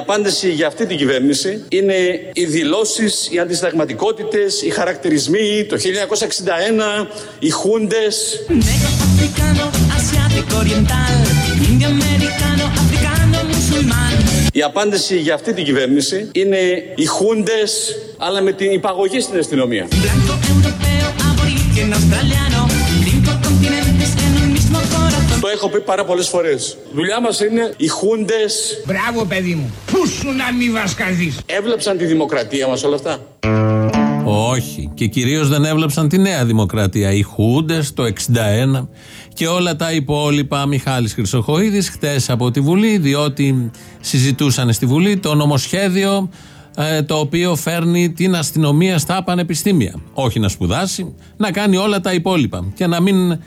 απάντηση για αυτή την κυβέρνηση είναι οι δηλώσεις, οι αντισυνταγματικότητε, οι χαρακτηρισμοί, το 1961, οι χούντες. Η απάντηση για αυτή την κυβέρνηση είναι οι χούντες, αλλά με την υπαγωγή στην αστυνομία. Το έχω πει πάρα πολλές φορές. Δουλειά μας είναι οι χούντες. Μπράβο, παιδί μου. Πού σου να μην βασκαδεί. Έβλεψαν τη δημοκρατία μας όλα αυτά; Όχι. Και κυρίως δεν έβλεψαν τη Νέα Δημοκρατία. Οι Χούντες το 61 και όλα τα υπόλοιπα. Μιχάλης Χρυσοχοίδης χτες από τη Βουλή, διότι συζητούσαν στη Βουλή το νομοσχέδιο ε, το οποίο φέρνει την αστυνομία στα πανεπιστήμια. Όχι να σπουδάσει, να κάνει όλα τα υπόλοιπα και να μην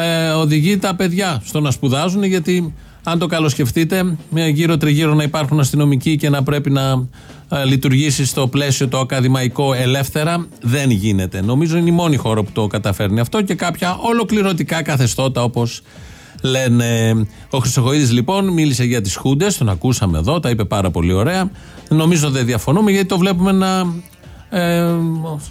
ε, οδηγεί τα παιδιά στο να σπουδάζουν γιατί αν το καλοσκεφτείτε, γύρω τριγύρω να υπάρχουν αστυνομικοί και να πρέπει να ε, λειτουργήσει στο πλαίσιο το ακαδημαϊκό ελεύθερα, δεν γίνεται. Νομίζω είναι η μόνη χώρα που το καταφέρνει αυτό και κάποια ολοκληρωτικά καθεστώτα όπως λένε. Ο Χρυσοχοίδης λοιπόν μίλησε για τις Χούντες, τον ακούσαμε εδώ, τα είπε πάρα πολύ ωραία. Νομίζω δεν διαφωνούμε γιατί το βλέπουμε να ε,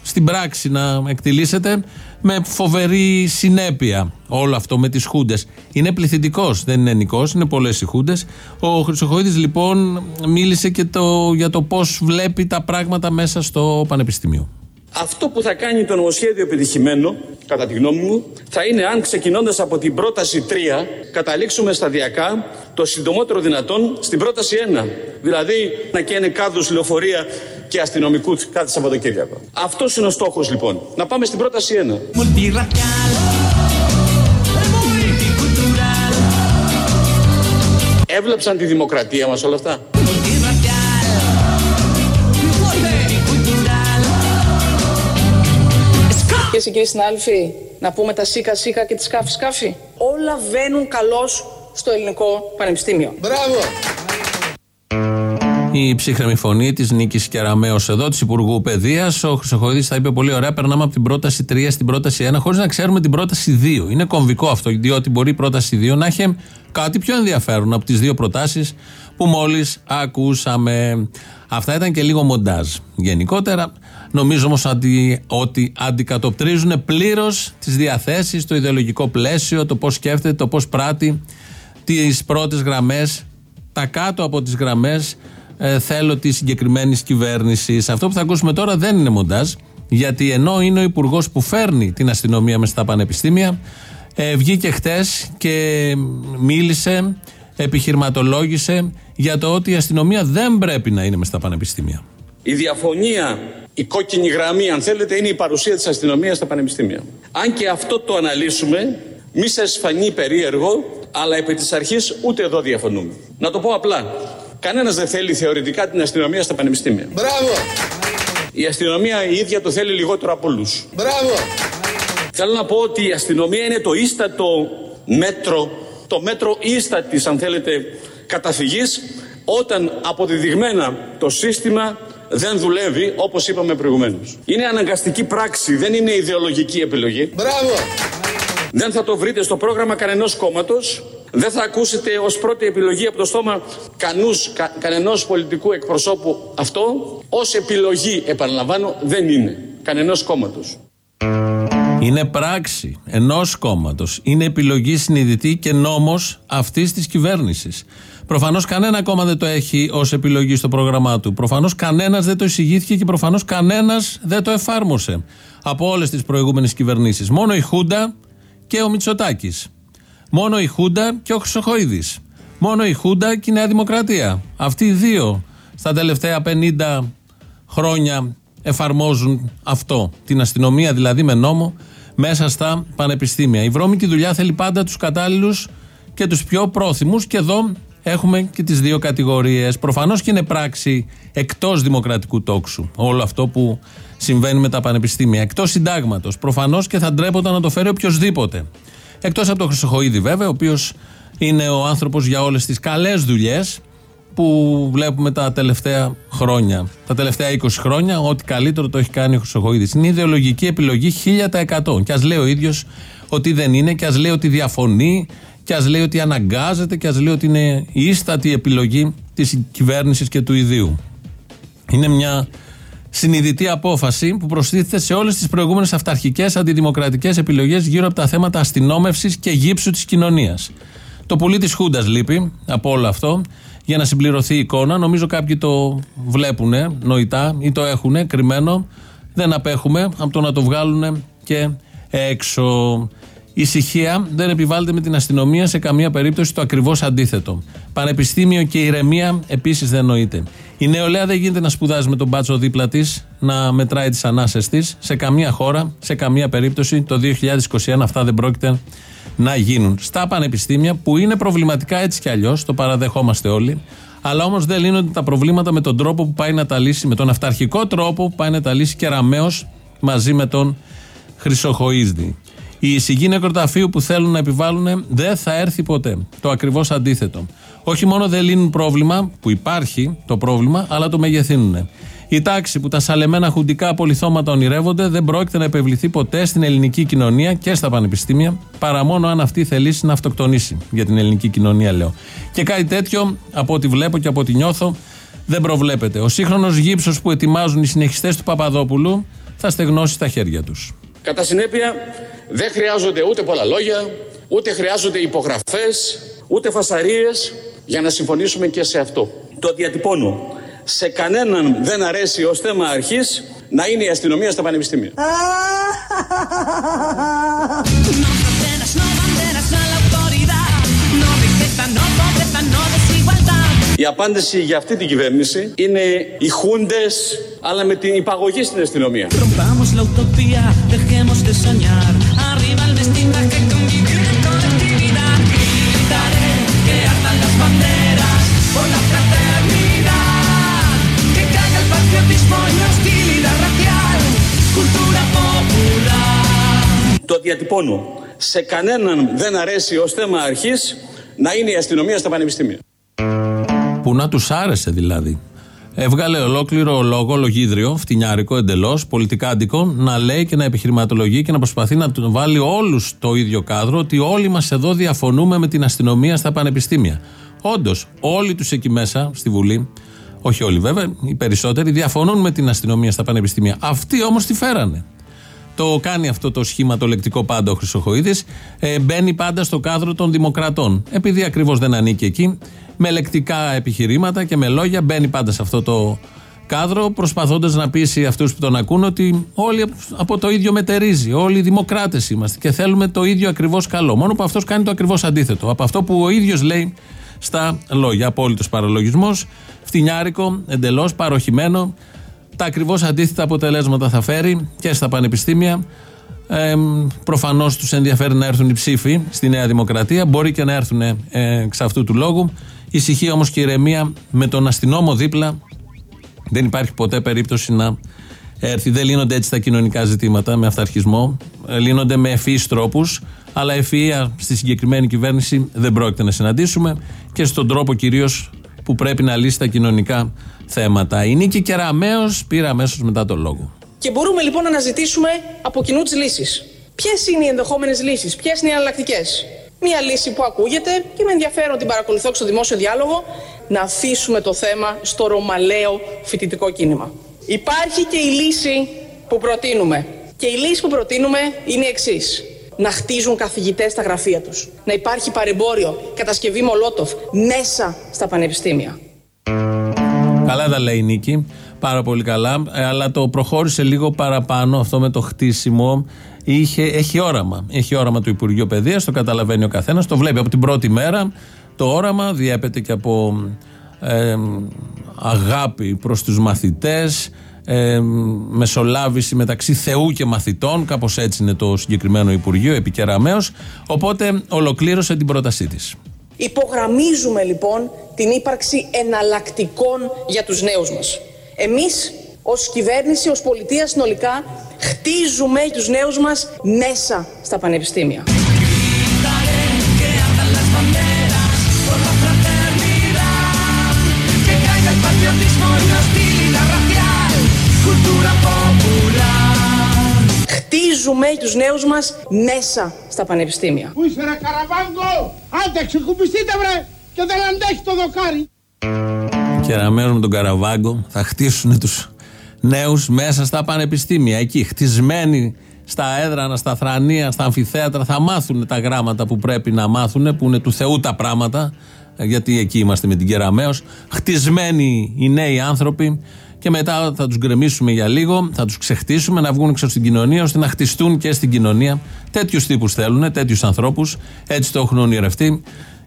στην πράξη να εκτιλήσεται με φοβερή συνέπεια όλο αυτό με τις χούντες. Είναι πληθυντικός, δεν είναι ενικός, είναι πολλές οι χούντες. Ο Χρυσοχοίδης λοιπόν μίλησε και το, για το πώς βλέπει τα πράγματα μέσα στο Πανεπιστήμιο. Αυτό που θα κάνει το νομοσχέδιο επιτυχημένο, κατά τη γνώμη μου, θα είναι αν ξεκινώντας από την πρόταση 3, καταλήξουμε σταδιακά το συντομότερο δυνατόν στην πρόταση 1. Δηλαδή να καίνε κάδους λεωφορεία και αστυνομικού κάθε Σαββατοκύριακο. Αυτός είναι ο στόχος λοιπόν. Να πάμε στην πρόταση 1. Έβλεψαν τη δημοκρατία μας όλα αυτά; Κυρίες και κύριοι συνάδελφοι, να πούμε τα σίκα σίκα και τη σκάφη σκάφη. Όλα βαίνουν καλώς στο ελληνικό πανεπιστήμιο. Μπράβο. Η ψύχρεμη φωνή της Νίκης Κεραμέο εδώ, της Υπουργού Παιδείας. Ο Χρυσοχοίδης θα είπε πολύ ωραία. Περνάμε από την πρόταση 3 στην πρόταση 1, χωρίς να ξέρουμε την πρόταση 2. Είναι κομβικό αυτό, διότι μπορεί η πρόταση 2 να έχει κάτι πιο ενδιαφέρον από τις δύο προτάσεις που μόλις ακούσαμε. Αυτά ήταν και λίγο μοντάζ. Γενικότερα, νομίζω όμως ότι, ότι αντικατοπτρίζουν πλήρως τις διαθέσεις, το ιδεολογικό πλαίσιο, το πώς σκέφτεται, το πώς πράττει τις πρώτες γραμμές, τα κάτω από τις γραμμές ε, θέλω τη συγκεκριμένης κυβέρνησης. Αυτό που θα ακούσουμε τώρα δεν είναι μοντάζ, γιατί ενώ είναι ο υπουργός που φέρνει την αστυνομία μες στα πανεπιστήμια, ε, βγήκε χτες και μίλησε, επιχειρηματολόγησε για το ότι η αστυνομία δεν πρέπει να είναι μες στα πανεπιστήμια. Η διαφωνία, η κόκκινη γραμμή, αν θέλετε, είναι η παρουσία της αστυνομίας στα πανεπιστήμια. Αν και αυτό το αναλύσουμε, μη σας φανεί περίεργο, αλλά επί της αρχής ούτε εδώ διαφωνούμε. Να το πω απλά. Κανένας δεν θέλει θεωρητικά την αστυνομία στα πανεπιστήμια. Μπράβο. Η αστυνομία η ίδια το θέλει λιγότερο από όλους. Μπράβο. Θέλω να πω ότι η αστυνομία είναι το ίστατο μέτρο, το μέτρο ίστατης, αν θέλετε, καταφυγής όταν αποδεδειγμένα το σύστημα δεν δουλεύει όπως είπαμε προηγουμένως. Είναι αναγκαστική πράξη, δεν είναι ιδεολογική επιλογή. Μπράβο. Δεν θα το βρείτε στο πρόγραμμα κανενός κόμματος. Δεν θα ακούσετε ως πρώτη επιλογή από το στόμα κανούς, κα, κανενός πολιτικού εκπροσώπου αυτό. Ως επιλογή, επαναλαμβάνω, δεν είναι κανενός κόμματος. Είναι πράξη ενός κόμματος. Είναι επιλογή συνειδητή και νόμος αυτής της κυβέρνησης. Προφανώς κανένα κόμμα δεν το έχει ως επιλογή στο πρόγραμμά του. Προφανώς κανένας δεν το εισηγήθηκε και προφανώς κανένας δεν το εφάρμοσε από όλες τις προηγούμενες κυβερνήσεις. Μόνο η Χούντα και ο Μητσοτάκης. Μόνο η Χούντα και ο Χρυσοχοίδης. Μόνο η Χούντα και η Νέα Δημοκρατία. Αυτοί οι δύο στα τελευταία 50 χρόνια εφαρμόζουν αυτό. Την αστυνομία δηλαδή με νόμο μέσα στα πανεπιστήμια. Η βρώμικη δουλειά θέλει πάντα τους κατάλληλους και τους πιο πρόθυμους. Και εδώ έχουμε και τις δύο κατηγορίες. Προφανώς και είναι πράξη εκτός δημοκρατικού τόξου όλο αυτό που συμβαίνει με τα πανεπιστήμια. Εκτός συντάγματος. Προφανώς και θα ντρέπονταν να το φέρει οποιοδήποτε. Εκτός από τον Χρυσοχοίδη, βέβαια, ο οποίος είναι ο άνθρωπος για όλες τις καλές δουλειές που βλέπουμε τα τελευταία χρόνια. Τα τελευταία 20 χρόνια, ό,τι καλύτερο το έχει κάνει ο Χρυσοχοίδης. Είναι ιδεολογική επιλογή 1000%. Και ας λέει ο ίδιος ότι δεν είναι, και ας λέει ότι διαφωνεί, και ας λέει ότι αναγκάζεται, και ας λέει ότι είναι η ίστατη επιλογή της κυβέρνησης και του ιδίου. Είναι μια συνειδητή απόφαση που προστίθεται σε όλες τις προηγούμενες αυταρχικές αντιδημοκρατικές επιλογές γύρω από τα θέματα αστυνόμευσης και γύψου της κοινωνίας. Το πουλί της Χούντας λείπει από όλο αυτό για να συμπληρωθεί η εικόνα. Νομίζω κάποιοι το βλέπουν νοητά ή το έχουν κρυμμένο. Δεν απέχουμε από το να το βγάλουν και έξω. Η ησυχία δεν επιβάλλεται με την αστυνομία σε καμία περίπτωση το ακριβώς αντίθετο. Πανεπιστήμιο και ηρεμία επίσης δεν νοείται. Η νεολαία δεν γίνεται να σπουδάζει με τον μπάτσο δίπλα της, να μετράει τις ανάσες της. Σε καμία χώρα, σε καμία περίπτωση το 2021 αυτά δεν πρόκειται να γίνουν. Στα πανεπιστήμια που είναι προβληματικά έτσι κι αλλιώς, το παραδεχόμαστε όλοι, αλλά όμως δεν λύνονται τα προβλήματα με τον τρόπο που πάει να τα λύσει, με τον αυταρχικό τρόπο που πάει να τα λύσει και μαζί με τον Χρυσοχοίδη. Η εισηγή νεκροταφείου που θέλουν να επιβάλλουν δεν θα έρθει ποτέ. Το ακριβώς αντίθετο. Όχι μόνο δεν λύνουν πρόβλημα, που υπάρχει το πρόβλημα, αλλά το μεγεθύνουν. Η τάξη που τα σαλεμένα χουντικά απολυθώματα ονειρεύονται δεν πρόκειται να επιβληθεί ποτέ στην ελληνική κοινωνία και στα πανεπιστήμια, παρά μόνο αν αυτή θελήσει να αυτοκτονήσει. Για την ελληνική κοινωνία, λέω. Και κάτι τέτοιο, από ό,τι βλέπω και από ό,τι νιώθω, δεν προβλέπεται. Ο σύγχρονος γύψος που ετοιμάζουν οι συνεχιστές του Παπαδόπουλου θα στεγνώσει τα χέρια τους. Κατά συνέπεια, δεν χρειάζονται ούτε πολλά λόγια, ούτε χρειάζονται υπογραφές, ούτε φασαρίες για να συμφωνήσουμε και σε αυτό. Το διατυπώνω. Σε κανέναν δεν αρέσει ως θέμα αρχής να είναι η αστυνομία στα πανεπιστήμια. Η απάντηση για αυτή την κυβέρνηση είναι οι χούντες, αλλά με την υπαγωγή στην αστυνομία. Διατυπώνω. Σε κανέναν δεν αρέσει ως θέμα αρχής να είναι η αστυνομία στα πανεπιστήμια. Που να τους άρεσε δηλαδή. Έβγαλε ολόκληρο λόγο, λογίδριο, φτηνιάρικο εντελώς, πολιτικά αντικό, να λέει και να επιχειρηματολογεί και να προσπαθεί να του βάλει όλους το ίδιο κάδρο ότι όλοι μας εδώ διαφωνούμε με την αστυνομία στα πανεπιστήμια. Όντως, όλοι τους εκεί μέσα στη Βουλή, όχι όλοι βέβαια, οι περισσότεροι διαφωνούν με την αστυνομία στα πανεπιστήμια. Αυτοί όμως τη φέρανε. Το κάνει αυτό το σχήμα το λεκτικό πάντα ο Χρυσοχοίδης. Ε, μπαίνει πάντα στο κάδρο των Δημοκρατών. Επειδή ακριβώς δεν ανήκει εκεί, με λεκτικά επιχειρήματα και με λόγια μπαίνει πάντα σε αυτό το κάδρο, προσπαθώντας να πείσει αυτούς που τον ακούν ότι όλοι από το ίδιο μετερίζει. Όλοι οι δημοκράτες είμαστε και θέλουμε το ίδιο ακριβώς καλό. Μόνο που αυτός κάνει το ακριβώς αντίθετο. Από αυτό που ο ίδιος λέει στα λόγια. Απόλυτος παραλογισμός, φτηνιάρικο, εντελώς παροχημένο. Τα ακριβώς αντίθετα αποτελέσματα θα φέρει και στα πανεπιστήμια. Ε, Προφανώς τους ενδιαφέρει να έρθουν οι ψήφοι στη Νέα Δημοκρατία. Μπορεί και να έρθουν ε, εξ αυτού του λόγου. Ησυχία όμως και ηρεμία με τον αστυνόμο δίπλα. Δεν υπάρχει ποτέ περίπτωση να έρθει. Δεν λύνονται έτσι τα κοινωνικά ζητήματα με αυταρχισμό. Ε, λύνονται με ευφυείς τρόπους. Αλλά ευφυία στη συγκεκριμένη κυβέρνηση δεν πρόκειται να συναντήσουμε και στον τρόπο κυρίως που πρέπει να λύσει τα κοινωνικά θέματα. Η Νίκη Κεραμέο πήρε αμέσως μετά τον λόγο. Και μπορούμε λοιπόν να αναζητήσουμε από κοινού τις λύσεις. Ποιες είναι οι ενδεχόμενες λύσεις, ποιες είναι οι εναλλακτικές; Μία λύση που ακούγεται και με ενδιαφέρον την παρακολουθώ στο δημόσιο διάλογο να αφήσουμε το θέμα στο ρωμαλαίο φοιτητικό κίνημα. Υπάρχει και η λύση που προτείνουμε. Και η λύση που προτείνουμε είναι η εξής. Να χτίζουν καθηγητές στα γραφεία τους. Να υπάρχει παρεμπόριο, κατασκευή μολότοφ μέσα στα πανεπιστήμια. Καλά τα λέει η Νίκη. Πάρα πολύ καλά. Ε, αλλά το προχώρησε λίγο παραπάνω αυτό με το χτίσιμο. Είχε, έχει όραμα. Έχει όραμα του Υπουργείου Παιδείας, το καταλαβαίνει ο καθένας. Το βλέπει από την πρώτη μέρα. Το όραμα διέπεται και από ε, αγάπη προς τους μαθητές ε, μεσολάβηση μεταξύ Θεού και μαθητών κάπως έτσι είναι το συγκεκριμένο Υπουργείο επικεραμέως οπότε ολοκλήρωσε την πρότασή της Υπογραμμίζουμε λοιπόν την ύπαρξη εναλλακτικών για τους νέους μας. Εμείς ως κυβέρνηση, ως πολιτεία συνολικά χτίζουμε τους νέους μας μέσα στα πανεπιστήμια. Χτίζουμε τους νέους μας μέσα στα πανεπιστήμια. Πού είσαι ρε καραβάγκο, άντε ξεκουμπιστείτε βρε και δεν αντέχει το δοκάρι. Κεραμέως με τον Καραβάγκο θα χτίσουν τους νέους μέσα στα πανεπιστήμια. Εκεί, χτισμένοι στα έδρανα, στα θρανία, στα αμφιθέατρα, θα μάθουν τα γράμματα που πρέπει να μάθουν, που είναι του Θεού τα πράγματα, γιατί εκεί είμαστε με την Κεραμέως. Χτισμένοι οι νέοι άνθρωποι και μετά θα τους γκρεμίσουμε για λίγο, θα τους ξεχτίσουμε να βγουν έξω στην κοινωνία, ώστε να χτιστούν και στην κοινωνία. Τέτοιους τύπους θέλουν, τέτοιους ανθρώπους. Έτσι το έχουν ονειρευτεί.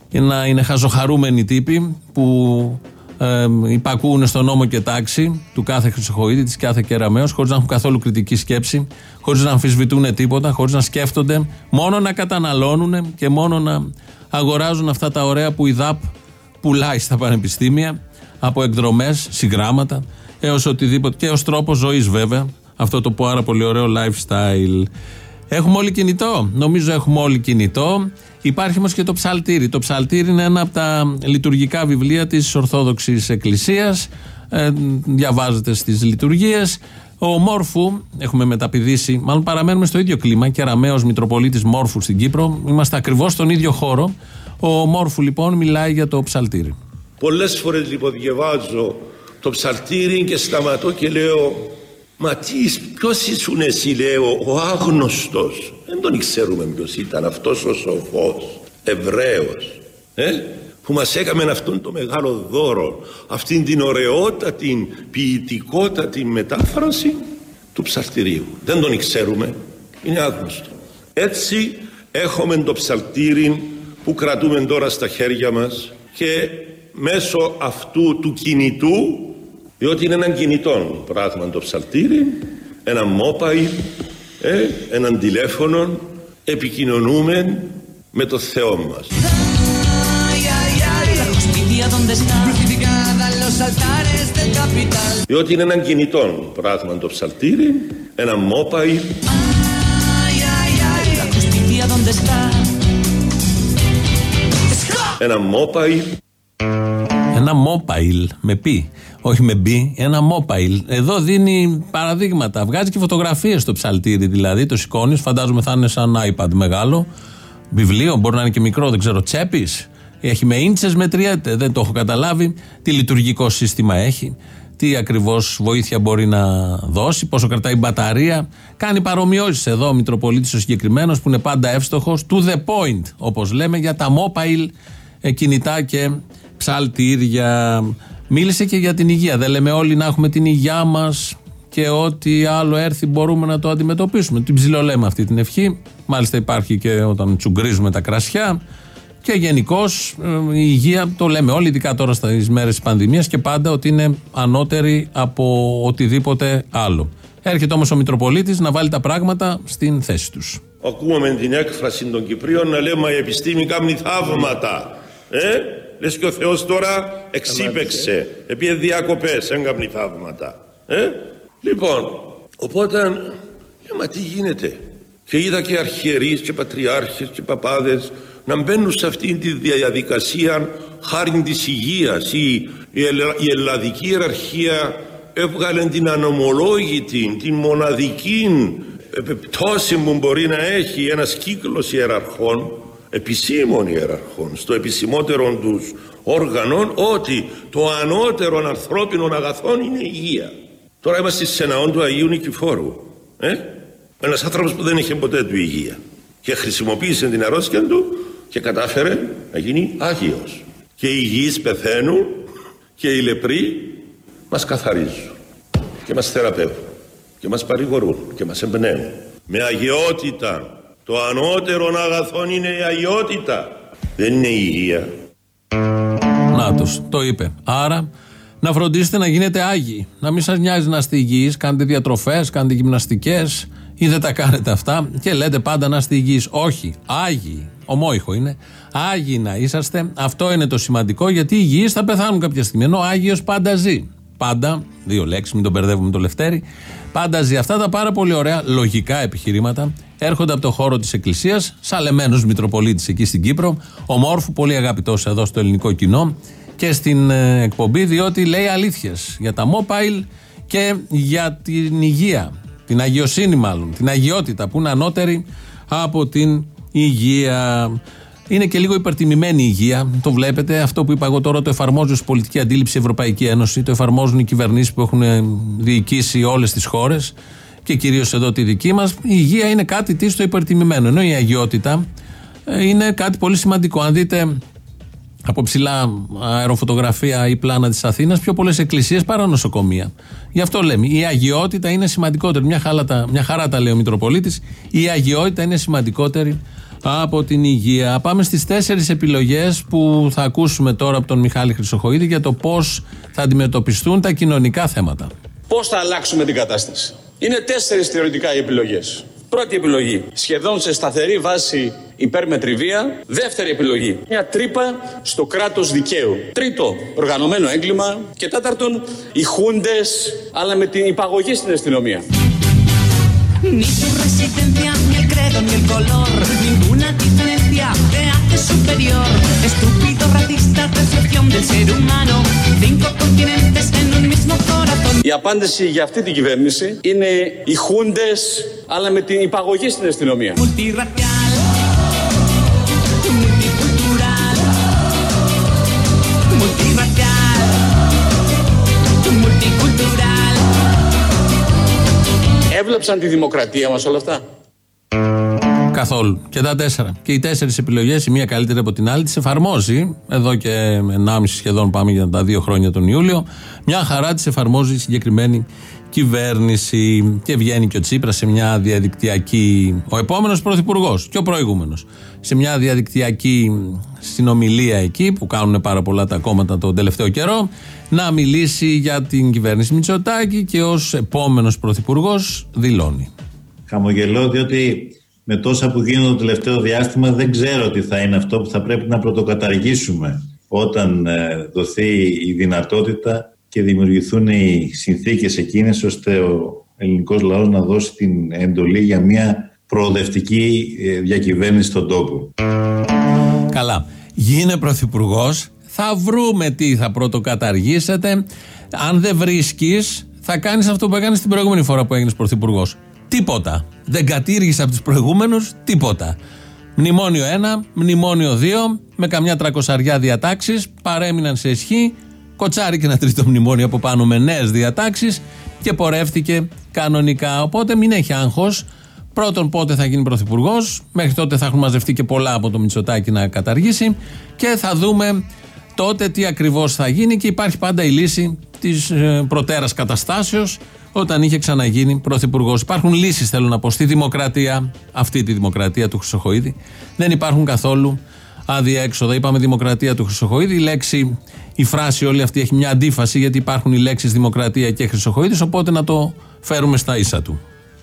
Και να είναι χαζοχαρούμενοι τύποι που ε, υπακούουν στον νόμο και τάξη του κάθε Χρυσοχοίδη, της κάθε Κεραμαίο, χωρίς να έχουν καθόλου κριτική σκέψη, χωρίς να αμφισβητούν τίποτα, χωρίς να σκέφτονται, μόνο να καταναλώνουν και μόνο να αγοράζουν αυτά τα ωραία που η ΔΑΠ πουλάει στα πανεπιστήμια από εκδρομές, συγγράμματα, έως οτιδήποτε και ως τρόπο ζωής βέβαια. Αυτό το πάρα πολύ ωραίο lifestyle. Έχουμε όλοι κινητό; Νομίζω έχουμε όλοι κινητό. Υπάρχει όμως και το ψαλτήρι. Το ψαλτήρι είναι ένα από τα λειτουργικά βιβλία της Ορθόδοξης Εκκλησίας. Ε, διαβάζεται στις λειτουργίες. Ο Μόρφου, έχουμε μεταπηδήσει, μάλλον παραμένουμε στο ίδιο κλίμα. Και Αραμαίο Μητροπολίτης Μόρφου στην Κύπρο. Είμαστε ακριβώς στον ίδιο χώρο. Ο Μόρφου λοιπόν μιλάει για το ψαλτήρι. Πολλές φορές λοιπόν διαβάζω το ψαλτήρι και σταματώ και λέω Μα τι, ποιος ήσουν εσύ λέω ο άγνωστος. Δεν τον ξέρουμε ποιος ήταν αυτός ο σοφός Εβραίος ε; Που μας έκαμε αυτόν το μεγάλο δώρο Αυτήν την ωραιότατη ποιητικότατη μετάφραση του ψαλτηρίου. Δεν τον ξέρουμε Είναι άγνωστο. Έτσι έχουμε το ψαλτήρι που κρατούμε τώρα στα χέρια μας και μέσω αυτού του κινητού διότι είναι έναν κινητό πράγμα το ψαλτήρι, ένα μόπαϊ, ε, έναν τηλέφωνο, επικοινωνούμε με το Θεό μας. Διότι είναι έναν κινητό πράγμα το ψαλτήρι, ένα μόπαϊ. Ένα μόπαϊ. Ένα mobile με πι, όχι με μπι, ένα mobile. Εδώ δίνει παραδείγματα. Βγάζει και φωτογραφίες στο ψαλτήρι δηλαδή. Το σηκώνεις, φαντάζομαι θα είναι σαν iPad μεγάλο. Βιβλίο, μπορεί να είναι και μικρό, δεν ξέρω. Τσέπης. Έχει με ίντσες μετριέται, δεν το έχω καταλάβει. Τι λειτουργικό σύστημα έχει. Τι ακριβώς βοήθεια μπορεί να δώσει, πόσο κρατάει η μπαταρία. Κάνει παρομοιώσεις εδώ ο Μητροπολίτης ο συγκεκριμένος που είναι πάντα εύστοχος. To the point, όπως λέμε, για τα mobile ε, κινητά και ψαλτήρια. Μίλησε και για την υγεία. Δεν λέμε όλοι να έχουμε την υγειά μας και ό,τι άλλο έρθει μπορούμε να το αντιμετωπίσουμε. Την ψιλολέμε αυτή την ευχή. Μάλιστα υπάρχει και όταν τσουγκρίζουμε τα κρασιά. Και γενικώς ε, η υγεία το λέμε όλοι, ειδικά τώρα στις μέρες της πανδημίας και πάντα ότι είναι ανώτερη από οτιδήποτε άλλο. Έρχεται όμως ο Μητροπολίτης να βάλει τα πράγματα στην θέση τους. Ακούμε την έκφραση των Κυπρίων να λέμε η επιστήμη κάνει θαύματα. Ε; Λες και ο Θεός τώρα εξύπεξε, επί διακοπές, έγκαμνη θαύματα. Ε; Λοιπόν, οπότε, ε, μα τι γίνεται; Και είδα και αρχιερείς και πατριάρχες και παπάδες να μπαίνουν σε αυτήν τη διαδικασία χάρη της υγείας. Η, η, η ελλαδική ιεραρχία έβγαλε την ανομολόγητη, την μοναδική πτώση που μπορεί να έχει ένας κύκλος ιεραρχών επισήμων ιεραρχών στο επισημότερο τους όργανων ότι το ανώτερο ανθρώπινο αγαθόν είναι η υγεία. Τώρα είμαστε σε ναό του Αγίου Νικηφόρου. Ε; Ένας άνθρωπος που δεν είχε ποτέ του υγεία και χρησιμοποίησε την αρρώστια του και κατάφερε να γίνει Άγιος. Και οι υγιείς πεθαίνουν και οι λεπροί μας καθαρίζουν και μας θεραπεύουν και μας παρηγορούν και μας εμπνέουν με αγιότητα το ανώτερο αγαθόν είναι η αγιότητα. Δεν είναι η υγεία. Νάτος, το είπε. Άρα να φροντίσετε να γίνετε άγιοι. Να μην σας νοιάζει να είστε υγιείς, κάνετε διατροφές, κάνετε γυμναστικές ή δεν τα κάνετε αυτά και λέτε πάντα να είστε υγιείς. Όχι, άγιοι. Ομόηχο είναι. Άγιοι να είσαστε. Αυτό είναι το σημαντικό γιατί οι υγιείς θα πεθάνουν κάποια στιγμή. Ενώ ο Άγιος πάντα ζει. Πάντα, δύο λέξεις, μην τον μπερδεύουμε το Λευτέρη. Πάντα ζει αυτά τα πάρα πολύ ωραία λογικά επιχειρήματα. Έρχονται από το χώρο της Εκκλησίας, σαλεμένο Μητροπολίτης εκεί στην Κύπρο, ομόρφου, πολύ αγαπητός εδώ στο ελληνικό κοινό και στην ε, εκπομπή, διότι λέει αλήθειες για τα mobile και για την υγεία. Την αγιοσύνη, μάλλον. Την αγιότητα που είναι ανώτερη από την υγεία. Είναι και λίγο υπερτιμημένη η υγεία. Το βλέπετε. Αυτό που είπα εγώ τώρα το εφαρμόζει ω πολιτική αντίληψη η Ευρωπαϊκή Ένωση. Το εφαρμόζουν οι κυβερνήσεις που έχουν διοικήσει όλες τις χώρες και κυρίως εδώ τη δική μας. Η υγεία είναι κάτι τι στο υπερτιμημένο. Ενώ η αγιότητα ε, είναι κάτι πολύ σημαντικό. Αν δείτε από ψηλά αεροφωτογραφία ή πλάνα της Αθήνας, πιο πολλές εκκλησίες παρά νοσοκομεία. Γι' αυτό λέμε, η αγιότητα είναι σημαντικότερη. Μια, χάλατα, μια χαρά τα λέει ο Μητροπολίτης. Η αγιότητα είναι σημαντικότερη από την υγεία. Πάμε στις τέσσερις επιλογές που θα ακούσουμε τώρα από τον Μιχάλη Χρυσοχοίδη για το πώς θα αντιμετωπιστούν τα κοινωνικά θέματα. Πώς θα αλλάξουμε την κατάσταση. Είναι τέσσερις θεωρητικά οι επιλογές. Πρώτη επιλογή, σχεδόν σε σταθερή βάση υπέρμετρη βία. Δεύτερη επιλογή, μια τρύπα στο κράτος δικαίου. Τρίτο, οργανωμένο έγκλημα. Και τέταρτον, οι χούντες, αλλά με την υπαγωγή στην αστυνομία. Ni su resistencia, ni el credo, ni el color, ninguna diferencia te hace superior. Estúpido racista, reflexión del ser humano, cinco continentes en un mismo corazón. Η απάντηση για αυτή την κυβέρνηση είναι οι χούντες, αλλά με την υπαγωγή στην αστυνομία. Έβλεψαν τη δημοκρατία μας όλα αυτά; Καθόλου. Και τα τέσσερα. Και οι τέσσερις επιλογές, η μία καλύτερη από την άλλη, τις εφαρμόζει εδώ και 1,5 σχεδόν πάμε για τα δύο χρόνια τον Ιούλιο. Μια χαρά τις εφαρμόζει η συγκεκριμένη κυβέρνηση. Και βγαίνει και ο Τσίπρας σε μια διαδικτυακή. Ο επόμενος πρωθυπουργός και ο προηγούμενος. Σε μια διαδικτυακή συνομιλία εκεί που κάνουν πάρα πολλά τα κόμματα τον τελευταίο καιρό. Να μιλήσει για την κυβέρνηση Μητσοτάκη και ως επόμενος πρωθυπουργός δηλώνει. Χαμογελώ διότι με τόσα που γίνονται το τελευταίο διάστημα δεν ξέρω τι θα είναι αυτό που θα πρέπει να πρωτοκαταργήσουμε όταν ε, δοθεί η δυνατότητα και δημιουργηθούν οι συνθήκες εκείνες ώστε ο ελληνικός λαός να δώσει την εντολή για μια προοδευτική ε, διακυβέρνηση στον τόπο. Καλά. Γίνε πρωθυπουργός, θα βρούμε τι θα πρωτοκαταργήσετε. Αν δεν βρίσκεις, θα κάνεις αυτό που έκανες την προηγούμενη φορά που έγινες πρωθυπουργός. Τίποτα. Δεν κατήργησε από τους προηγούμενους τίποτα. Μνημόνιο 1, μνημόνιο 2, με καμιά τρακοσαριά διατάξεις, παρέμειναν σε ισχύ. Κοτσάρι και ένα τρίτο μνημόνιο από πάνω με νέες διατάξεις και πορεύτηκε κανονικά. Οπότε μην έχει άγχος. Πρώτον, πότε θα γίνει πρωθυπουργός. Μέχρι τότε θα έχουν μαζευτεί και πολλά από το Μητσοτάκι να καταργήσει. Και θα δούμε τότε τι ακριβώς θα γίνει. Και υπάρχει πάντα η λύση της ε, προτέρας καταστάσεως όταν είχε ξαναγίνει πρωθυπουργός. Υπάρχουν λύσεις, θέλω να πω, στη δημοκρατία, αυτή τη δημοκρατία του Χρυσοχοίδη. Δεν υπάρχουν καθόλου αδιέξοδα. Είπαμε δημοκρατία του Χρυσοχοίδη. Η λέξη, η φράση όλη αυτή έχει μια αντίφαση γιατί υπάρχουν οι λέξεις δημοκρατία και Χρυσοχοίδης. Οπότε να το φέρουμε στα ίσα του.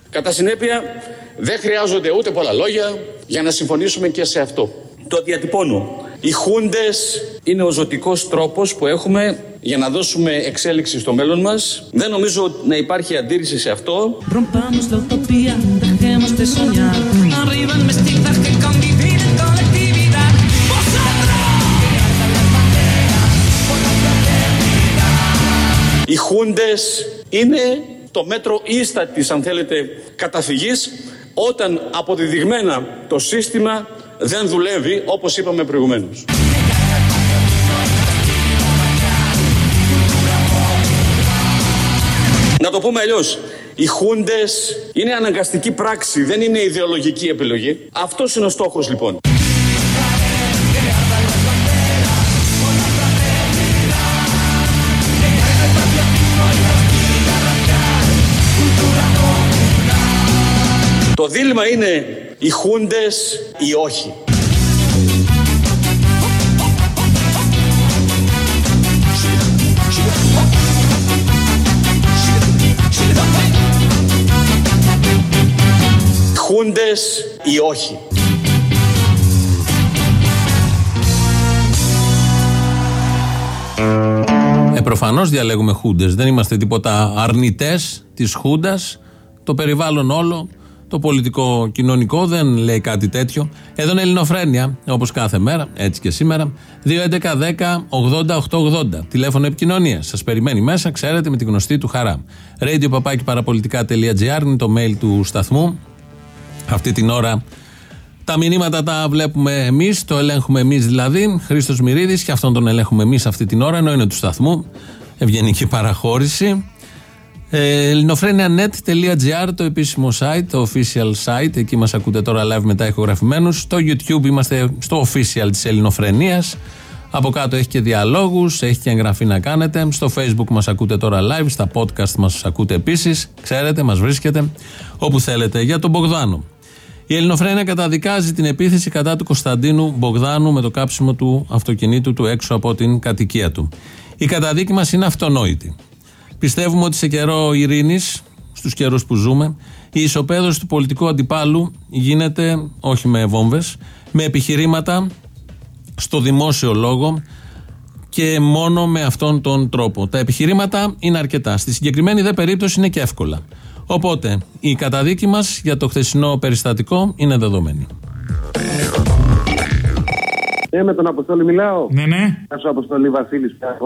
Κατά συνέπεια, δεν χρειάζονται ούτε πολλά λόγια για να συμφωνήσουμε και σε αυτό. Το διατυπώνω. Οι χούντες είναι ο ζωτικός τρόπος που έχουμε για να δώσουμε εξέλιξη στο μέλλον μας. Δεν νομίζω να υπάρχει αντίρρηση σε αυτό. Οι χούντες είναι το μέτρο ίστα της αν θέλετε καταφυγής όταν αποδεδειγμένα το σύστημα δεν δουλεύει όπως είπαμε προηγουμένως. Να το πούμε αλλιώς. Οι χούντες είναι αναγκαστική πράξη, δεν είναι ιδεολογική επιλογή. Αυτός είναι ο στόχος λοιπόν. Το δίλημα είναι οι χούντες ή όχι. Χούντες ή όχι. Ε, Προφανώς διαλέγουμε χούντες. Δεν είμαστε τίποτα αρνητές της χούντας. Το περιβάλλον όλο το πολιτικό κοινωνικό δεν λέει κάτι τέτοιο. Εδώ είναι Ελληνοφρένια, όπως κάθε μέρα, έτσι και σήμερα. 2.11.10.80.880. Τηλέφωνο επικοινωνίας. Σας περιμένει μέσα, ξέρετε, με τη γνωστή του χαρά. Radio είναι το mail του σταθμού. Αυτή την ώρα Τα μηνύματα τα βλέπουμε εμείς, το ελέγχουμε εμείς δηλαδή. Χρήστος Μυρίδης και αυτόν τον ελέγχουμε εμείς αυτή την ώρα, ενώ είναι του σταθμού. Ευγενική παραχώρηση. Ε, ελληνοφρένια.net.gr το επίσημο site, το official site. Εκεί μας ακούτε τώρα live μετά ηχογραφημένους. Στο YouTube είμαστε στο official της Ελληνοφρενίας. Από κάτω έχει και διαλόγους, έχει και εγγραφή να κάνετε. Στο Facebook μας ακούτε τώρα live, στα podcast μας ακούτε επίσης. Ξέρετε, μας βρίσκετε όπου θέλετε. Για τον Μπογδάνο. Η Ελληνοφρένια καταδικάζει την επίθεση κατά του Κωνσταντίνου Μπογδάνου με το κάψιμο του αυτοκινήτου του έξω από την κατοικία του. Η καταδίκη μας είναι αυτονόητη. Πιστεύουμε ότι σε καιρό ειρήνης, στους καιρούς που ζούμε, η ισοπαίδωση του πολιτικού αντιπάλου γίνεται όχι με βόμβες, με επιχειρήματα στο δημόσιο λόγο και μόνο με αυτόν τον τρόπο. Τα επιχειρήματα είναι αρκετά. Στη συγκεκριμένη δε περίπτωση είναι και εύκολα. Οπότε η καταδίκη μας για το χθεσινό περιστατικό είναι δεδομένη. Ναι, με τον Αποστόλη μιλάω. Ναι, ναι. Γεια σου, Αποστόλη Βασίλης Πια.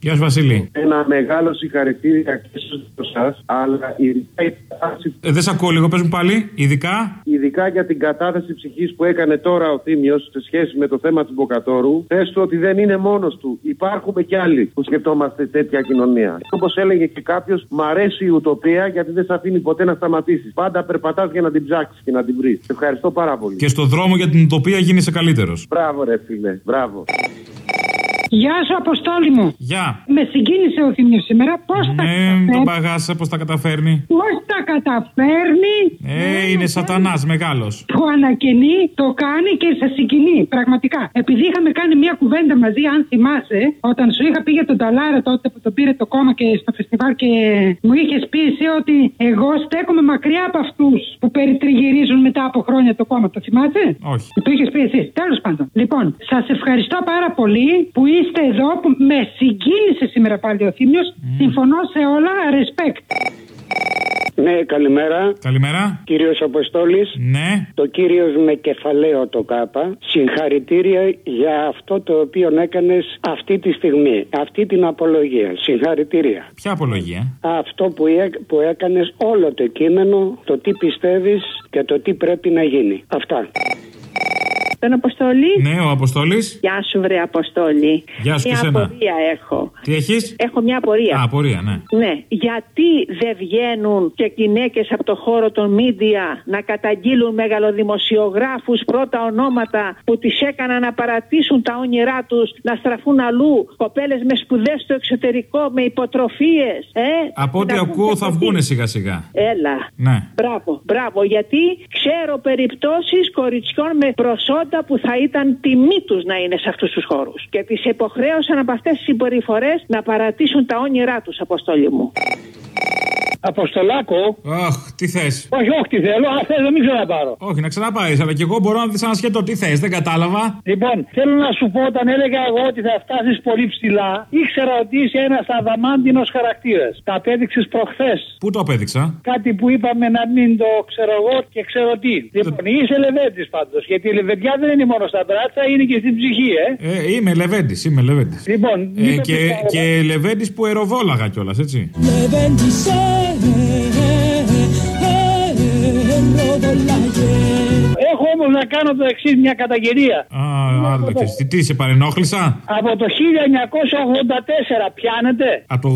Γεια σου, Βασίλη. Ένα μεγάλο συγχαρητήρια και σε εσά, αλλά ειδικά, η κατάσταση- Ε, δεν σε ακούω λίγο, πες μου πάλι. Ειδικά. ειδικά για την κατάθεση ψυχής που έκανε τώρα ο Θήμιος σε σχέση με το θέμα του Μποκατόρου. Πες του ότι δεν είναι μόνος του. Υπάρχουμε κι άλλοι που σκεφτόμαστε τέτοια κοινωνία. Όπως έλεγε και κάποιος, μ' αρέσει η ουτοπία γιατί δεν σε αφήνει ποτέ να σταματήσεις. Πάντα περπατάς για να την ψάξεις και να την βρεις. ευχαριστώ πάρα πολύ. Και στο δρόμο για την ουτοπία γίνεσαι καλύτερος. Μπράβο, ρε φίλε. Μπράβο. Γεια σου, Αποστόλη μου. Γεια. Με συγκίνησε ο Θήμιος σήμερα. Πώς τα Ναι, τον καταφέρνει. παγάσα, πώς τα καταφέρνει. Πώς τα καταφέρνει; Ε, είναι σατανάς μεγάλος. Το ανακαινεί, το κάνει και σε συγκινεί. Πραγματικά. Επειδή είχαμε κάνει μια κουβέντα μαζί, αν θυμάσαι, όταν σου είχα πει για τον Ταλάρα τότε που τον πήρε το κόμμα και στο φεστιβάλ και μου είχες πει εσύ ότι εγώ στέκομαι μακριά από αυτούς που περιτριγυρίζουν μετά από χρόνια το κόμμα. Το θυμάσαι; Όχι. Το είχες πει εσύ. Τέλος πάντων. Λοιπόν, σας ευχαριστώ πάρα πολύ που είστε εδώ, που με συγκίνησε σήμερα πάλι ο Θήμιος. Συμφωνώ σε όλα. Respect. Ναι, καλημέρα. Καλημέρα. Κύριος Αποστόλης. Ναι. Το κύριος με κεφαλαίο το ΚΑΠΑ. Συγχαρητήρια για αυτό το οποίο έκανες αυτή τη στιγμή. Αυτή την απολογία. Συγχαρητήρια. Ποια απολογία; Αυτό που, έ- που έκανες όλο το κείμενο, το τι πιστεύεις και το τι πρέπει να γίνει. Αυτά. Τον Αποστόλη. Ναι, ο Αποστόλης. Γεια σου, βρε Αποστόλη. Γεια σου και μια σένα. απορία έχω. Τι έχεις; Έχω μια απορία. Α, απορία, ναι. Ναι, γιατί δεν βγαίνουν και γυναίκες από το χώρο των μίντια να καταγγείλουν μεγαλοδημοσιογράφους πρώτα ονόματα που τις έκαναν να παρατήσουν τα όνειρά τους, να στραφούν αλλού, κοπέλες με σπουδές στο εξωτερικό, με υποτροφίες. Ε, Από ό,τι να ακούω πούν θα και βγούνε τι. σιγά σιγά. Έλα. Ναι. Μπράβο, μπράβο, γιατί ξέρω περιπτώσεις κοριτσιών με προσόντα που θα ήταν τιμή τους να είναι σε αυτούς τους χώρους. Και τις υποχρέωσαν από αυτές τις συμπεριφορές να παρατήσουν τα όνειρά τους, Αποστόλη μου. Αποστολάκο. Αχ, τι θες. Όχι, όχι, τι θέλω. Αν θέλω, μην ξαναπάρω. Όχι, να ξαναπάει, αλλά και εγώ μπορώ να δεις ένα σκέτο τι θες, δεν κατάλαβα. Λοιπόν, θέλω να σου πω, όταν έλεγα εγώ ότι θα φτάσεις πολύ ψηλά, ήξερα ότι είσαι ένας αδαμάντινος χαρακτήρας. Τα απέδειξες προχθές. Πού το απέδειξα; Κάτι που είπαμε να μην το ξέρω εγώ και ξέρω τι. Λοιπόν, είσαι λεβέντης πάντως. Γιατί η λεβεντιά δεν είναι μόνο στα μπράτσα, είναι και στην ψυχή, ε. Ε, είμαι Λεβέντης, είμαι Λεβέντης. Λοιπόν, Ε, μην και, πετάω- και Λεβέντης που αεροβόλαγα κιόλας, έτσι. yeah, yeah, yeah. Έχω όμως να κάνω το εξής μια καταγγελία. Α, άλλο και τι, τι σε παρενόχλησα; Από το 1984 πιάνετε; Από το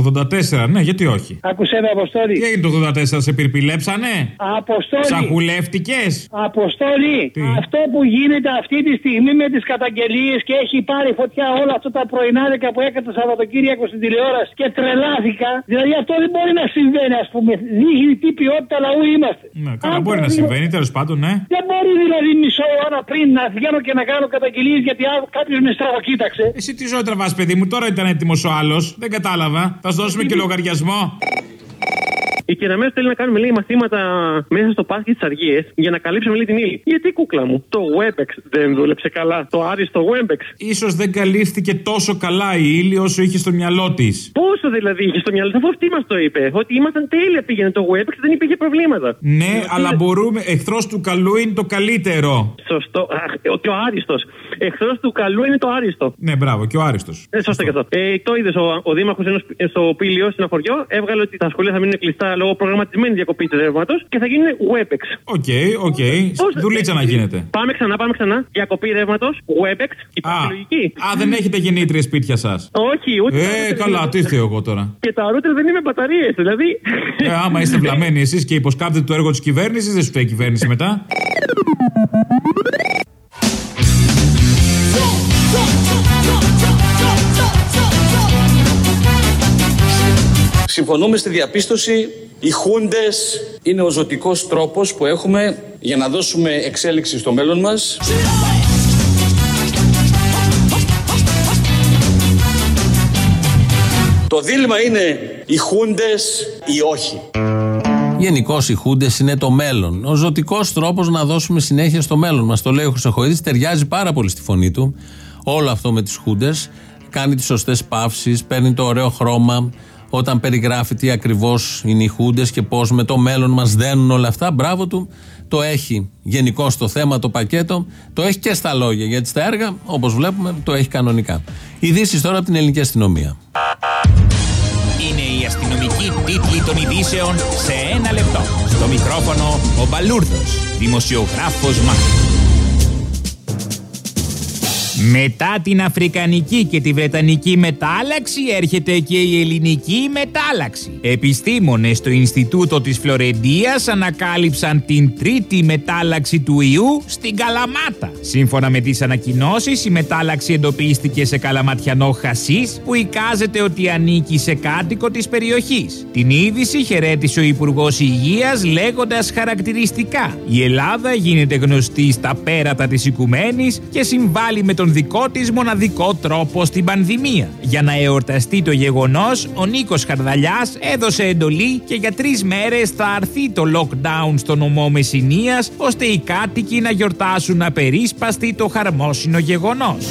84, ναι, γιατί όχι; Άκουσε με Αποστόλη. Τι έγινε το 84, σε πυρπηλέψανε; Αποστόλη. Σαχουλεύτηκες; Αποστόλη, Τι; αυτό που γίνεται αυτή τη στιγμή με τις καταγγελίες και έχει πάρει φωτιά όλα αυτά τα πρωινάδικα που έκανε το Σαββατοκύριακο στην τηλεόραση και τρελάθηκα. Δηλαδή αυτό δεν μπορεί να συμβαίνει, ας πούμε. Δείχνει τι ποιότητα λαού είμαστε. Ναι, καλά, Αν μπορεί να το- συμβαίνει, τέλος πάντων, ναι. Δεν μπορεί δηλαδή μισό ώρα πριν να βγαίνω και να κάνω καταγγελίες γιατί κάποιος με στραβοκοίταξε. Εσύ τι ζωή τραβάς, παιδί μου, τώρα ήταν έτοιμος ο άλλος. Δεν κατάλαβα. Θα σου δώσουμε και λογαριασμό. Η Κεραμέως θέλει να κάνουμε λέει μαθήματα μέσα στο πάρκι της Αργίε για να καλύψουμε λέει την ύλη. Γιατί κούκλα μου, το Webex δεν δούλεψε καλά; Το άριστο Webex. Σω δεν καλύφθηκε τόσο καλά η ύλη όσο είχε στο μυαλό της. Πόσο δηλαδή είχε στο μυαλό, αφού αυτή μας το είπε. Ότι ήμασταν τέλεια πήγαινε το Webex, δεν υπήρχε προβλήματα. Ναι, αλλά μπορούμε. Εχθρός του καλού είναι το καλύτερο. Σωστό. Αχ, ο- και ο άριστος. Εχθρός του καλού είναι το άριστο. Ναι, μπράβο, και ο Άριστος. Ε, σωστό και αυτό. Ε, το είδες ο, ο Δήμαρχος στο Πήλιο, στην Αφοριό, έβγαλε ότι τα σχολεία θα μείνουν κλειστά λόγω προγραμματισμένη διακοπή του ρεύματος και θα γίνουν WebEx. OK, OK. Δουλίτσα να γίνεται. Πάμε ξανά, πάμε ξανά. Διακοπή ρεύματος, WebEx, υπάρχει λογική. Α, δεν έχετε γεννήτριε σπίτια σας. Όχι, ούτε. Ε, καλά, τι θεω εγώ τώρα. Και τα router δεν είναι μπαταρίες, δηλαδή. Ε, άμα είστε βλαμμένοι εσείς και υποσκάπτετε το έργο της κυβέρνησης, δεν σου φταίει η κυβέρνηση μετά. Συμφωνούμε στη διαπίστωση οι χούντες είναι ο ζωτικός τρόπος που έχουμε για να δώσουμε εξέλιξη στο μέλλον μας. Το δίλημα είναι οι χούντες ή όχι. Γενικώ οι χούντες είναι το μέλλον. Ο ζωτικός τρόπος να δώσουμε συνέχεια στο μέλλον μας. Το λέει ο Χρυσοχοίδης, ταιριάζει πάρα πολύ στη φωνή του. Όλο αυτό με τις χούντες. Κάνει τις σωστές παύσεις, παίρνει το ωραίο χρώμα. Όταν περιγράφει τι ακριβώς είναι οι χούντες και πώς με το μέλλον μας δένουν όλα αυτά, μπράβο του. Το έχει γενικώ το θέμα, το πακέτο. Το έχει και στα λόγια. Γιατί στα έργα, όπως βλέπουμε, το έχει κανονικά. Ειδήσεις τώρα από την ελληνική αστυνομία. Είναι η αστυνομική τίτλη των ειδήσεων σε ένα λεπτό. Στο μικρόφωνο ο Μπαλούρδος, δημοσιογράφος Μάρκος. Μετά την Αφρικανική και τη Βρετανική μετάλλαξη έρχεται και η Ελληνική μετάλλαξη. Επιστήμονες στο Ινστιτούτο της Φλωρεντίας ανακάλυψαν την τρίτη μετάλλαξη του ιού στην Καλαμάτα. Σύμφωνα με τις ανακοινώσεις, η μετάλλαξη εντοπίστηκε σε καλαματιανό χασίς που εικάζεται ότι ανήκει σε κάτοικο της περιοχής. Την είδηση χαιρέτησε ο Υπουργός Υγείας λέγοντας χαρακτηριστικά «Η Ελλάδα γίνεται γνωστή στα πέρατα της οικουμένης και συμβάλλει με τον δικό της μοναδικό τρόπο στην πανδημία. Για να εορταστεί το γεγονός, ο Νίκος Χαρδαλιάς έδωσε εντολή και για τρεις μέρες θα αρθεί το lockdown στο νομό Μεσσηνίας, ώστε οι κάτοικοι να γιορτάσουν απερίσπαστοι το χαρμόσυνο γεγονός.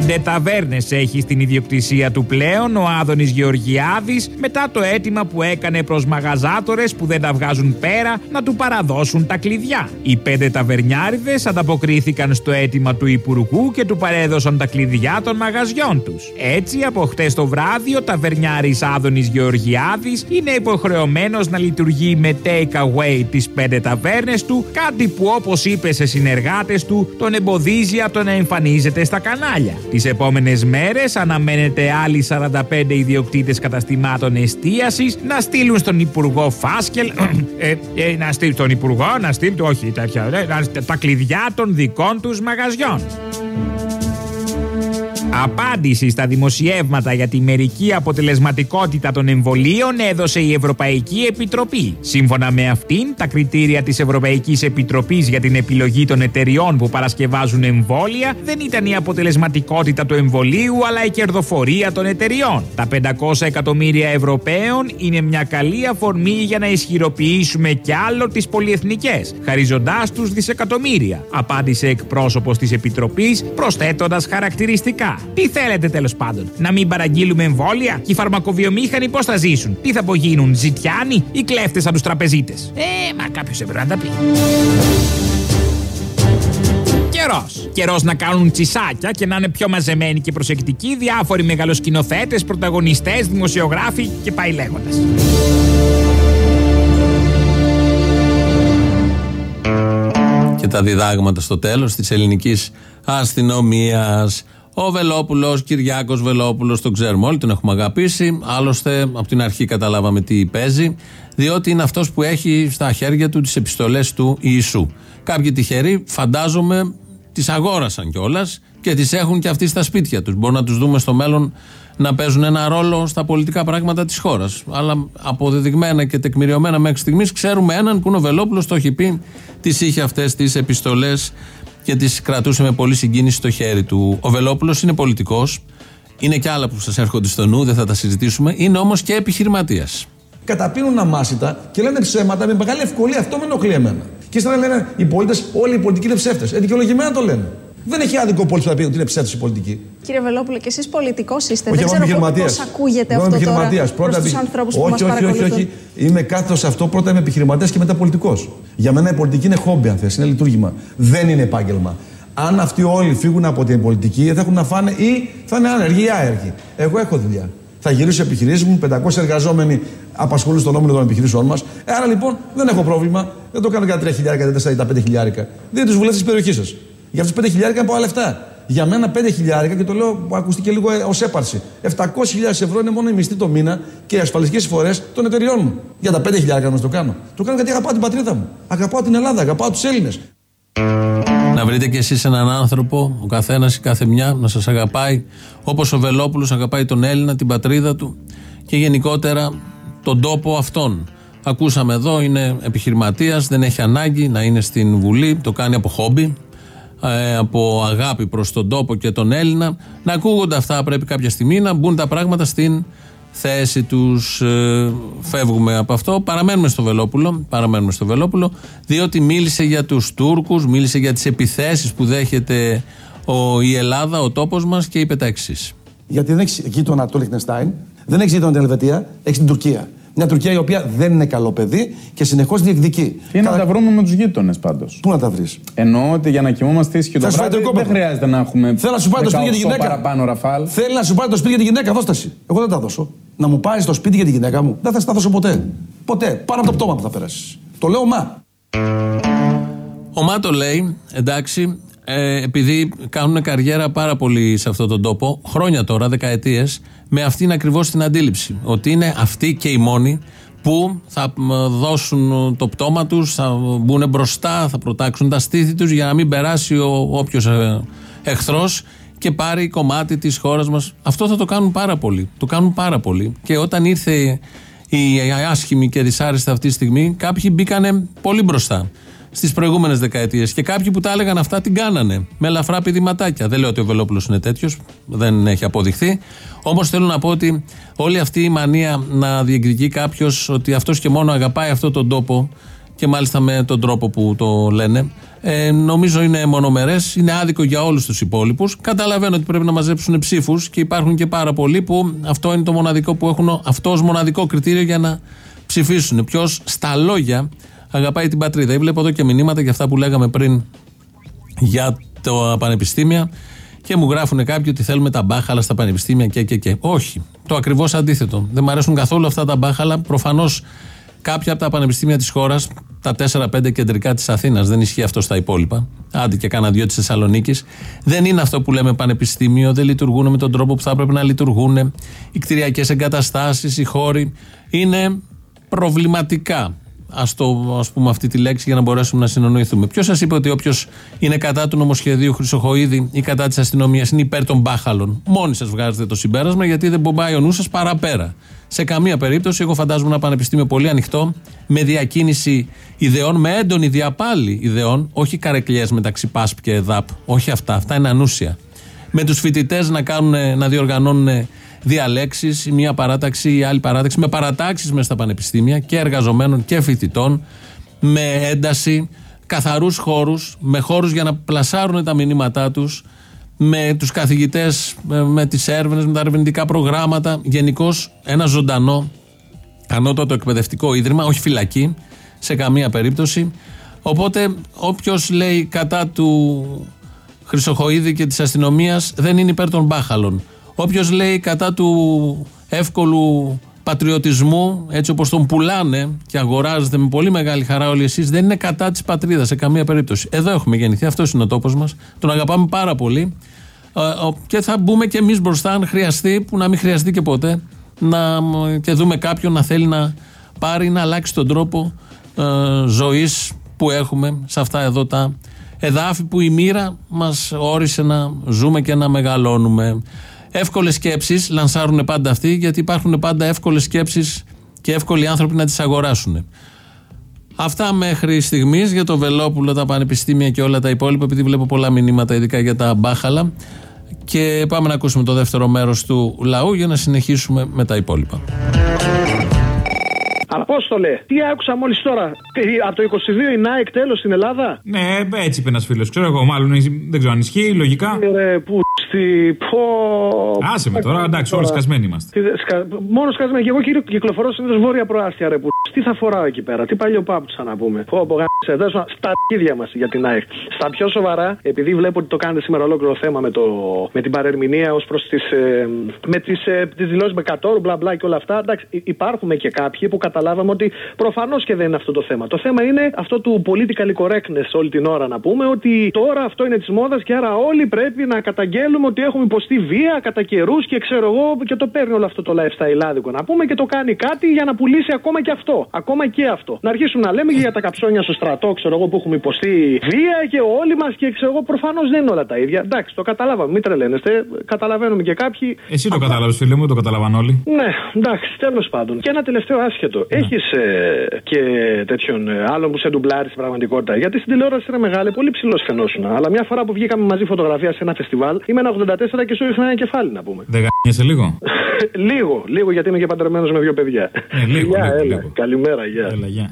Πέντε ταβέρνες έχει στην ιδιοκτησία του πλέον ο Άδωνης Γεωργιάδης μετά το αίτημα που έκανε προς μαγαζάτορες που δεν τα βγάζουν πέρα να του παραδώσουν τα κλειδιά. Οι πέντε ταβερνιάριδες ανταποκρίθηκαν στο αίτημα του Υπουργού και του παρέδωσαν τα κλειδιά των μαγαζιών τους. Έτσι, από χτες το βράδυ, ο ταβερνιάρης Άδωνης Γεωργιάδης είναι υποχρεωμένος να λειτουργεί με take away τις πέντε ταβέρνες του, κάτι που όπως είπε σε συνεργάτες του τον εμποδίζει από το να εμφανίζεται στα κανάλια. Τις επόμενες μέρες αναμένεται άλλοι 45 ιδιοκτήτες καταστημάτων εστίασης να στείλουν στον Υπουργό Φάσκελ. ε, ε, να στείλουν στον Υπουργό, να στείλουν. Όχι, τέτοια. ε, να- τα κλειδιά των δικών τους μαγαζιών. Απάντηση στα δημοσιεύματα για τη μερική αποτελεσματικότητα των εμβολίων έδωσε η Ευρωπαϊκή Επιτροπή. Σύμφωνα με αυτήν, τα κριτήρια της Ευρωπαϊκής Επιτροπής για την επιλογή των εταιριών που παρασκευάζουν εμβόλια δεν ήταν η αποτελεσματικότητα του εμβολίου αλλά η κερδοφορία των εταιριών. Τα 500 εκατομμύρια Ευρωπαίων είναι μια καλή αφορμή για να ισχυροποιήσουμε κι άλλο τις πολυεθνικές, χαριζοντάς τους δισεκατομμύρια, απάντησε εκπρόσωπος της Επιτροπής προσθέτοντας χαρακτηριστικά. Τι θέλετε τέλος πάντων, να μην παραγγείλουμε εμβόλια; Και οι φαρμακοβιομήχανοι πώς θα ζήσουν, τι θα απογίνουν, ζητιάνοι ή κλέφτες από τους τραπεζίτες; Ε, μα κάποιος έπρεπε να τα πει. Καιρός. Καιρός να κάνουν τσισάκια και να είναι πιο μαζεμένοι και προσεκτικοί διάφοροι μεγαλοσκηνοθέτες, πρωταγωνιστές, δημοσιογράφοι και πάει λέγοντας. και τα διδάγματα στο τέλος της ελληνικής αστυνομίας. Ο Βελόπουλος, Κυριάκος Βελόπουλος, τον ξέρουμε όλοι, τον έχουμε αγαπήσει. Άλλωστε, από την αρχή καταλάβαμε τι παίζει, διότι είναι αυτός που έχει στα χέρια του τις επιστολές του Ιησού. Κάποιοι τυχεροί, φαντάζομαι, τις αγόρασαν κιόλας και τις έχουν και αυτοί στα σπίτια τους. Μπορούμε να τους δούμε στο μέλλον να παίζουν ένα ρόλο στα πολιτικά πράγματα της χώρας. Αλλά αποδεδειγμένα και τεκμηριωμένα μέχρι στιγμής ξέρουμε έναν που είναι ο Βελόπουλος, το έχει πει, τις είχε αυτές τις επιστολές και τις κρατούσε με πολύ συγκίνηση στο χέρι του. Ο Βελόπουλος είναι πολιτικός, είναι και άλλα που σας έρχονται στο νου, δεν θα τα συζητήσουμε, είναι όμως και επιχειρηματίας. καταπίνουν αμάσιτα και λένε ψέματα με μεγάλη ευκολία. Αυτό με ενοχλεί εμένα. Και ύστερα λένε οι πολίτες, όλοι οι πολιτικοί είναι ψεύτες. Ε, δικαιολογημένα το λένε. Δεν έχει άδικο πόλη που θα πει ότι είναι ψεύτος η πολιτική. Κύριε Βελόπουλο, και εσείς πολιτικός είστε. Όχι, Δεν εγώ είμαι ξέρω επιχειρηματία. πώς ακούγεται αυτό τώρα προς τους ανθρώπους που όχι, μας όχι, όχι, παρακολουθούν. όχι. Είμαι κάθετο σε αυτό. Πρώτα είμαι επιχειρηματίας και μετά πολιτικός. Για μένα η πολιτική είναι χόμπι, αν θες, είναι λειτουργήμα. Δεν είναι επάγγελμα. Αν αυτοί όλοι φύγουν από την πολιτική, θα έχουν να φάνε ή θα είναι άνεργοι ή άεργοι. Εγώ έχω δουλειά. Θα γυρίσω επιχειρήσεις μου, 500 εργαζόμενοι απασχολούν στον όμιλο των επιχειρήσεών μας. Άρα λοιπόν δεν έχω πρόβλημα. Δεν το κάνω για τα 3 χιλιάρικα, τα 4 ή τα 5 χιλιάρικα. Δείτε τους βουλευτές της περιοχής σας. Για αυτούς του 5 χιλιάρικα είναι πολλά λεφτά. Για μένα 5 χιλιάρικα και το λέω που ακούστηκε λίγο ως έπαρση. 700.000 ευρώ είναι μόνο η μισθή το μήνα και οι ασφαλιστικές εισφορές των εταιριών μου. Για τα 5 χιλιάρικα να το κάνω. Το κάνω γιατί αγαπάω την πατρίδα μου. Αγαπάω την Ελλάδα, αγαπάω τους Έλληνες. Να βρείτε κι εσείς έναν άνθρωπο, ο καθένας ή κάθε μια, να σας αγαπάει όπως ο Βελόπουλος αγαπάει τον Έλληνα, την πατρίδα του και γενικότερα τον τόπο αυτόν. Ακούσαμε εδώ, είναι επιχειρηματίας, δεν έχει ανάγκη να είναι στην Βουλή, το κάνει από χόμπι, ε, από αγάπη προς τον τόπο και τον Έλληνα. Να ακούγονται αυτά, πρέπει κάποια στιγμή να μπουν τα πράγματα στην θέση τους. φεύγουμε από αυτό. Παραμένουμε στο Βελόπουλο. Παραμένουμε στο Βελόπουλο, διότι μίλησε για τους Τούρκους, μίλησε για τις επιθέσεις που δέχεται ο, η Ελλάδα, ο τόπος μας και είπε τα εξής. Γιατί δεν έχεις γείτονα το Λιχτενστάιν, δεν έχεις γείτονα την Ελβετία, έχεις την Τουρκία. Μια Τουρκία η οποία δεν είναι καλό παιδί και συνεχώς διεκδικεί. Τι να τα βρούμε με τους γείτονες πάντως; Πού να τα βρεις; Εννοώ ότι για να κοιμόμαστε ήσυχοι το Θα σου βράδυ φάει το δεν κόμπο. χρειάζεται να έχουμε. Θέλω να σου πάρει το σπίτι για τη 18 γυναίκα. παραπάνω ραφάλ. Θέλει να σου πάρει το σπίτι για τη γυναίκα, δώσταση. Εγώ δεν τα δώσω. Να μου πάρεις το σπίτι για τη γυναίκα μου, δεν θα σε τα δώσω ποτέ. Ποτέ. Πάνω από το πτώμα που θα περάσεις. Το λέω μα. Ο Μάτο λέει, εντάξει, ε, επειδή κάνουν καριέρα πάρα πολύ σε αυτόν τον τόπο, χρόνια τώρα, δεκαετίες, με αυτήν ακριβώς την αντίληψη. Ότι είναι αυτοί και οι μόνοι που θα μ, δώσουν το πτώμα τους, θα μπουν μπροστά, θα προτάξουν τα στήθη τους για να μην περάσει ο όποιος ε, εχθρός και πάρει κομμάτι της χώρας μας. Αυτό θα το κάνουν πάρα πολύ. Το κάνουν πάρα πολύ. Και όταν ήρθε η άσχημη και δυσάρεστη αυτή τη στιγμή, κάποιοι μπήκανε πολύ μπροστά στις προηγούμενες δεκαετίες. Και κάποιοι που τα έλεγαν αυτά την κάνανε. Με ελαφρά πηδηματάκια. Δεν λέω ότι ο Βελόπουλος είναι τέτοιος. Δεν έχει αποδειχθεί. Όμως θέλω να πω ότι όλη αυτή η μανία να διεκδικεί κάποιος ότι αυτός και μόνο αγαπάει αυτόν τον τόπο και μάλιστα με τον τρόπο που το λένε, ε, νομίζω είναι μονομερές, είναι άδικο για όλους τους υπόλοιπους. Καταλαβαίνω ότι πρέπει να μαζέψουν ψήφους και υπάρχουν και πάρα πολλοί που αυτό είναι το μοναδικό που έχουν αυτός ως μοναδικό κριτήριο για να ψηφίσουν. Ποιος στα λόγια αγαπάει την πατρίδα. Ή βλέπω εδώ και μηνύματα για αυτά που λέγαμε πριν για τα πανεπιστήμια και μου γράφουν κάποιοι ότι θέλουμε τα μπάχαλα στα πανεπιστήμια και και και. Όχι. Το ακριβώς αντίθετο. Δεν μου αρέσουν καθόλου αυτά τα μπάχαλα. Προφανώς κάποια από τα πανεπιστήμια της χώρας, τα 4-5 κεντρικά της Αθήνας, δεν ισχύει αυτό στα υπόλοιπα. Άντε και κάνα δυο της Θεσσαλονίκης. Δεν είναι αυτό που λέμε πανεπιστήμιο. Δεν λειτουργούν με τον τρόπο που θα έπρεπε να λειτουργούν. Οι κτηριακές εγκαταστάσεις, οι χώροι είναι προβληματικά. Α το ας πούμε αυτή τη λέξη για να μπορέσουμε να συνεννοηθούμε. Ποιος σας είπε ότι όποιος είναι κατά του νομοσχεδίου Χρυσοχοίδη ή κατά της αστυνομίας είναι υπέρ των μπάχαλων; Μόνοι σας βγάζετε το συμπέρασμα γιατί δεν μπομπάει ο νους σας παραπέρα. Σε καμία περίπτωση, εγώ φαντάζομαι ένα πανεπιστήμιο πολύ ανοιχτό, με διακίνηση ιδεών, με έντονη διαπάλη ιδεών, όχι καρεκλιές μεταξύ ΠΑΣΠ και ΕΔΑΠ. Όχι αυτά. Αυτά είναι ανούσια. Με τους φοιτητές να, κάνουν, να διοργανώνουν διαλέξεις, η μία παράταξη ή η άλλη παράταξη, με παρατάξεις μέσα στα πανεπιστήμια και εργαζομένων και φοιτητών, με ένταση, καθαρούς χώρους, με χώρους για να πλασάρουν τα μηνύματά τους, με τους καθηγητές, με, με τις έρευνες, με τα ερευνητικά προγράμματα. Γενικώς ένα ζωντανό ανώτατο εκπαιδευτικό ίδρυμα, όχι φυλακή, σε καμία περίπτωση. Οπότε, όποιος λέει κατά του Χρυσοχοίδη και της αστυνομίας δεν είναι υπέρ των μπάχαλων. Όποιος λέει κατά του εύκολου πατριωτισμού, έτσι όπως τον πουλάνε και αγοράζεται με πολύ μεγάλη χαρά όλοι εσείς, δεν είναι κατά της πατρίδας σε καμία περίπτωση. Εδώ έχουμε γεννηθεί, αυτός είναι ο τόπος μας. Τον αγαπάμε πάρα πολύ. Ε, ο- και θα μπούμε και εμείς μπροστά, αν χρειαστεί, που να μην χρειαστεί και ποτέ, να, και δούμε κάποιον να θέλει να πάρει να αλλάξει τον τρόπο ε, ζωής που έχουμε σε αυτά εδώ τα εδάφη που η μοίρα μας όρισε να ζούμε και να μεγαλώνουμε. Εύκολες σκέψεις λανσάρουν πάντα αυτοί, γιατί υπάρχουν πάντα εύκολες σκέψεις και εύκολοι άνθρωποι να τις αγοράσουν. Αυτά μέχρι στιγμής για το Βελόπουλο, τα πανεπιστήμια και όλα τα υπόλοιπα, επειδή βλέπω πολλά μηνύματα, ειδικά για τα μπάχαλα. Και πάμε να ακούσουμε το δεύτερο μέρος του λαού για να συνεχίσουμε με τα υπόλοιπα. Απόστολε, τι άκουσα μόλις τώρα; Τι, Από το 22 η ΝΑΕΚ τέλος στην Ελλάδα; Ναι, έτσι είπε ένας φίλος. Ξέρω εγώ, μάλλον δεν ξέρω αν ισχύει, λογικά. Ρε, που στη. Πω. Άσε με τώρα, εντάξει, όλοι σκασμένοι είμαστε. Τι δε- σκα- Μόνο σκασμένοι. Και εγώ κύριο κυκλοφορώ συνήθω βόρεια προάστια, ρε που. Τι θα φοράω εκεί πέρα, τι παλιό πάπουτσα να πούμε. Πω, πω, γάμισε, δες μα, στα αρχίδια μας για την ΑΕΚ. Στα πιο σοβαρά, επειδή βλέπω ότι το κάνετε σήμερα ολόκληρο θέμα με, το, με την παρερμηνία ως προς τις. Ε, με τις ε, τις δηλώσεις με κατόρου, μπλα μπλα και όλα αυτά. Εντάξει, υ- υπάρχουμε και κάποιοι που καταλάβαμε ότι προφανώς και δεν είναι αυτό το θέμα. Το θέμα είναι αυτό του political correctness όλη την ώρα να πούμε ότι τώρα αυτό είναι της μόδας και άρα όλοι πρέπει να καταγγέλουμε ότι έχουμε υποστεί βία κατά καιρούς και ξέρω εγώ και το παίρνει όλο αυτό το lifestyle άδικο να πούμε και το κάνει κάτι για να πουλήσει ακόμα και αυτό. Ακόμα και αυτό. Να αρχίσουμε να λέμε και για τα καψόνια στο στρατό, ξέρω εγώ που έχουμε υποστεί βία και όλοι μας και ξέρω εγώ προφανώς δεν είναι όλα τα ίδια. Εντάξει, το καταλάβαμε, μην τρελαίνεστε. Καταλαβαίνουμε και κάποιοι Εσύ το κατάλαβες, φίλε μου, το καταλαβαν όλοι. ναι, εντάξει, τέλος πάντων. Και ένα τελευταίο άσχετο. Έχεις και τέτοιον ε, άλλον που σε ντουμπλάρει στην πραγματικότητα. Γιατί στην τηλεόραση είναι μεγάλη, πολύ ψηλός φαινόσουνα. Αλλά μια φορά που βγήκαμε μαζί φωτογραφία σε ένα φεστιβάλ, είμαι ένα 84 και σου ήρθε ένα κεφάλι να πούμε. Δεν γαμιέσαι λίγο; λίγο, λίγο γιατί είμαι και παντρεμένος με δύο παιδιά. Ε, λίγο, Γεια, λίγο, έλα. λίγο. Καλημέρα, γεια. Έλα, γεια.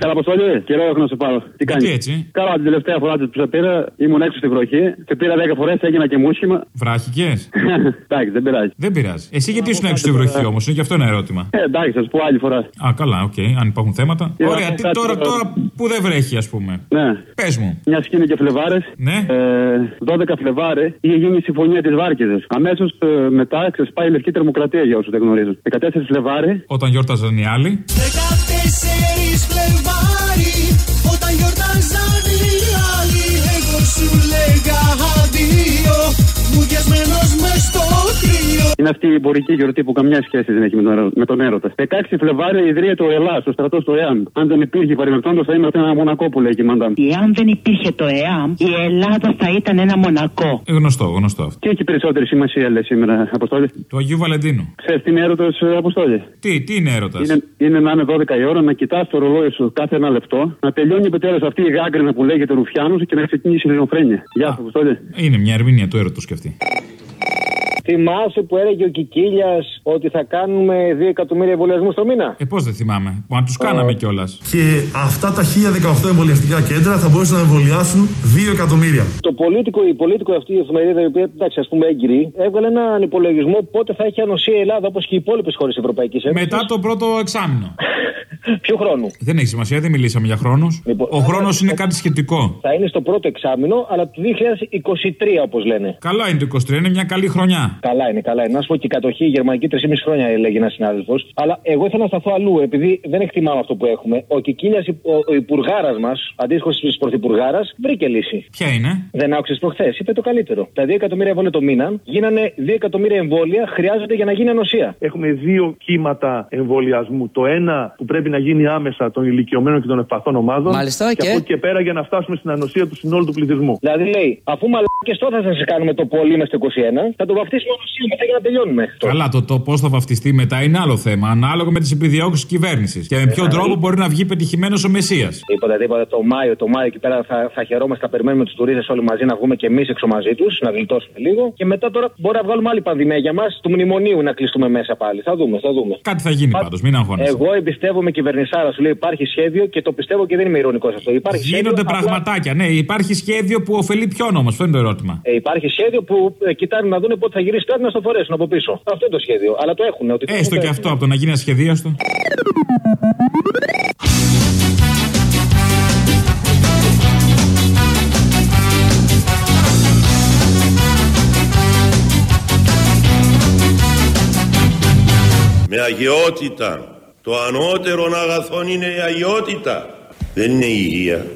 Καλά, Αποστόλη, καιρό έχω να σε πάρω. Τι κάνεις; έτσι; Καλά, την τελευταία φορά που σε πήρα ήμουν έξω στη βροχή και πήρα 10 φορές, έγινα και μουσχημα. Βράχηκες; εντάξει, δεν πειράζει. Δεν πειράζει. Εσύ γιατί ήσουν έξω στη βροχή όμως, είναι και αυτό ένα ερώτημα. Ε, εντάξει, θα σου πω άλλη φορά. Α, καλά, οκ, αν υπάρχουν θέματα. Ε, Ωραία, να τι, πω κάτι τώρα, τώρα. τώρα που δεν βρέχει, ας πούμε. Ναι. Πες μου. Μιας και είναι Φλεβάρης. Ναι. Ε, 12 Φλεβάρη είχε γίνει η συμφωνία της Βάρκιζας. Αμέσως ε, μετά ξεσπάει η λευκή τρομοκρατία για όσους δεν γνωρίζουν. 14 Φλεβάρη. Όταν γιόρταζαν οι άλλοι. 14 Φλεβάρη Όταν γιορτάζαν οι άλλοι Εγώ σου λέγα αντίο Μου διασμένος μες στο κρύο Είναι αυτή η εμπορική γιορτή που καμιά σχέση δεν έχει με τον, ερω- με τον έρωτα. 16 Φλεβάρι ιδρύεται ο Ελλάς, ο στρατός του ΕΑΜ. Αν δεν υπήρχε παρεμπιπτόντως θα είμαστε ένα μονακό που λέει και η Μαντάμ. Εάν δεν υπήρχε το ΕΑΜ, η Ελλάδα θα ήταν ένα μονακό. Ε, γνωστό, γνωστό αυτό. Τι έχει περισσότερη σημασία, λέει σήμερα, Αποστόλη. Του Αγίου Βαλεντίνου. Ξέρεις τι είναι έρωτας, Αποστόλη; Τι, τι είναι έρωτας; Είναι, είναι να είναι 12 η ώρα, να κοιτάς το ρολόι σου κάθε ένα λεπτό, να τελειώνει επιτέλους αυτή η γάγκρινα που λέγεται Ρουφιάνου και να ξεκινήσει η ελληνοφρένεια. Γεια σα, Αποστόλη. Είναι μια ερμηνεία του έρωτος και αυτή. Θυμάσαι που έλεγε ο Κικίλιας ότι θα κάνουμε 2 εκατομμύρια εμβολιασμούς το μήνα; Ε, πώς δεν θυμάμαι. Μα τους κάναμε κιόλας. Και αυτά τα 1018 εμβολιαστικά κέντρα θα μπορούσαν να εμβολιάσουν 2 εκατομμύρια. Το πολίτικο, η πολίτικο αυτή η εφημερίδα, η οποία εντάξει, ας πούμε έγκυρη, έβγαλε έναν υπολογισμό πότε θα έχει ανοσία η Ελλάδα όπως και οι υπόλοιπες χώρες Ευρωπαϊκής Ένωσης. Μετά το πρώτο εξάμεινο. Ποιο χρόνο; Δεν έχει σημασία, δεν μιλήσαμε για χρόνους. Ο χρόνος είναι κάτι σχετικό. Θα είναι στο πρώτο εξάμεινο, αλλά του 2023 όπως λένε. Καλά είναι το 23, είναι μια καλή χρονιά. Καλά είναι, καλά είναι. Να σου πω και η κατοχή η γερμανική 3,5 χρόνια έλεγε ένας συνάδελφος. Αλλά εγώ ήθελα να σταθώ αλλού, επειδή δεν εκτιμάμε αυτό που έχουμε. Ο Κικίλιας, ο, ο υπουργάρας μας, αντίστοιχος της πρωθυπουργάρας, βρήκε λύση. Ποια είναι; Δεν άκουσες προχθές, είπε το καλύτερο. Τα 2 εκατομμύρια εμβόλια το μήνα γίνανε 2 εκατομμύρια εμβόλια χρειάζονται για να γίνει ανοσία. Έχουμε δύο κύματα εμβολιασμού. Το ένα που πρέπει να γίνει άμεσα των ηλικιωμένων και των ευπαθών ομάδων. Μάλιστα, και, και- από εκεί και πέρα για να φτάσουμε στην ανοσία του συνόλου του πληθυσμού. Δηλαδή λέει, αφού μαλακές τώρα θα σας κάνουμε το πολύ με στο 21, θα το βαφτίσουμε ανοσία μετά για να τελειώνουμε. Καλά, το, το πώς θα βαφτιστεί μετά είναι άλλο θέμα. Ανάλογα με τις επιδιώξεις τη κυβέρνησης. Και με ποιον τρόπο μπορεί να βγει πετυχημένος ο Μεσία. Τίποτα, τίποτα. Το Μάιο, το Μάιο εκεί πέρα θα, θα χαιρόμαστε, θα περιμένουμε τους τουρίστες όλοι μαζί να βγούμε και εμείς έξω μαζί τους, να γλιτώσουμε λίγο. Και μετά τώρα μπορεί να βγάλουμε άλλη πανδημία για μας, του μνημονίου να κλειστούμε μέσα πάλι. Θα δούμε, θα δούμε. Κάτι θα γίνει πάντως, μην αγχώνεσαι. Εγώ εμπιστεύομαι κυβερνησάρα, σου λέει υπάρχει σχέδιο και το πιστεύω και δεν είμαι ηρωνικός αυτό. Υπάρχει Γίνονται σχέδιο, πραγματάκια. Ναι, υπάρχει σχέδιο που ωφελεί ποιον όμως, αυτό είναι το ερώτημα. Ε, υπάρχει σχέδιο που ε, κοιτάνε να δουν πότε θα γυρίσει κάτι να στο φορέσουν από πίσω. Αυτό είναι το σχέδιο. Αλλά το έχουν. Ότι Έστω και αυτό από το να γίνει ασχεδίαστο. Με αγιότητα. Το ανώτερον αγαθόν είναι η αγιότητα. Δεν είναι η υγεία.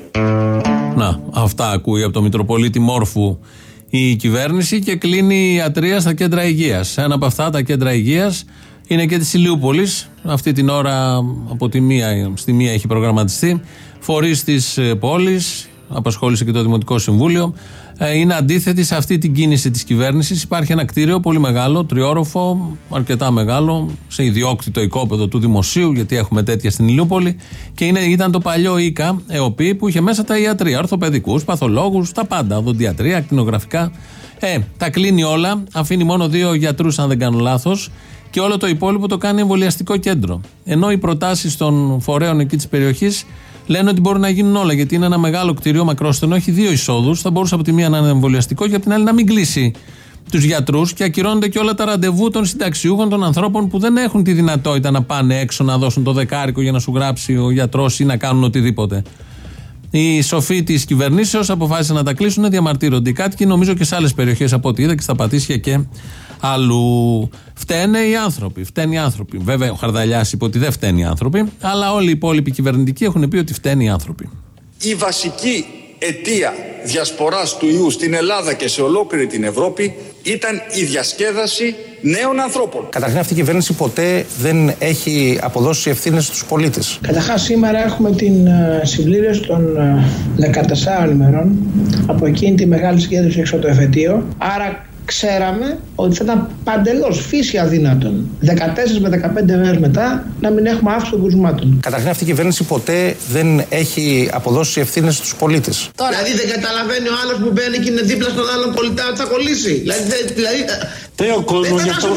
Να, αυτά ακούει από το Μητροπολίτη Μόρφου η κυβέρνηση και κλείνει η ιατρία στα κέντρα υγείας. Ένα από αυτά τα κέντρα υγείας είναι και της Ηλιούπολης. Αυτή την ώρα από τη μία, στη μία έχει προγραμματιστεί. Φορείς της πόλης, απασχόλησε και το Δημοτικό Συμβούλιο. Ε, είναι αντίθετη σε αυτή την κίνηση της κυβέρνησης. Υπάρχει ένα κτίριο πολύ μεγάλο, τριόροφο, αρκετά μεγάλο, σε ιδιόκτητο οικόπεδο του Δημοσίου, γιατί έχουμε τέτοια στην Ηλιούπολη. Και είναι, ήταν το παλιό ΙΚΑ, ΕΟΠΗ, που είχε μέσα τα ιατρία, ορθοπαιδικούς, παθολόγους, τα πάντα, οδοντιατρία, ακτινογραφικά. Ε, τα κλείνει όλα, αφήνει μόνο δύο γιατρούς, αν δεν κάνω λάθος. και όλο το υπόλοιπο το κάνει εμβολιαστικό κέντρο. Ενώ οι προτάσεις των φορέων εκεί της περιοχής λένε ότι μπορούν να γίνουν όλα γιατί είναι ένα μεγάλο κτίριο μακρόστενο, έχει δύο εισόδους. Θα μπορούσε από τη μία να είναι εμβολιαστικό και από την άλλη να μην κλείσει τους γιατρούς και ακυρώνονται και όλα τα ραντεβού των συνταξιούχων των ανθρώπων που δεν έχουν τη δυνατότητα να πάνε έξω να δώσουν το δεκάρικο για να σου γράψει ο γιατρός ή να κάνουν οτιδήποτε. Οι σοφοί της κυβερνήσεως αποφάσισαν να τα κλείσουν, διαμαρτύρονται οι κάτοικοι, νομίζω και σε άλλες περιοχές από ό,τι είδα και στα Πατήσια και αλλού. Φταίνε οι άνθρωποι. Φταίνε οι άνθρωποι. Βέβαια, ο Χαρδαλιάς είπε ότι δεν φταίνουν οι άνθρωποι, αλλά όλοι οι υπόλοιποι κυβερνητικοί έχουν πει ότι φταίνουν οι άνθρωποι. Η βασική αιτία διασποράς του ιού στην Ελλάδα και σε ολόκληρη την Ευρώπη ήταν η διασκέδαση νέων ανθρώπων. Καταρχήν αυτή η κυβέρνηση ποτέ δεν έχει αποδώσει ευθύνες στους πολίτες. Καταρχάς σήμερα έχουμε την ε, συμπλήρωση των ε, 14 ημερών από εκείνη τη μεγάλη συγκέντρωση έξω από το εφετείο. Άρα ξέραμε ότι θα ήταν παντελώς φύση αδύνατον 14 με 15 μέρες μετά να μην έχουμε αύξηση των κρουσμάτων. Καταρχήν αυτή η κυβέρνηση ποτέ δεν έχει αποδώσει ευθύνες στους πολίτες. Δηλαδή δεν καταλαβαίνει ο άλλος που μπαίνει και είναι δίπλα στον άλλον πολιτά ότι θα κολλήσει. Δηλαδή. δηλαδή Φταίει ο κόσμος για, αυτό,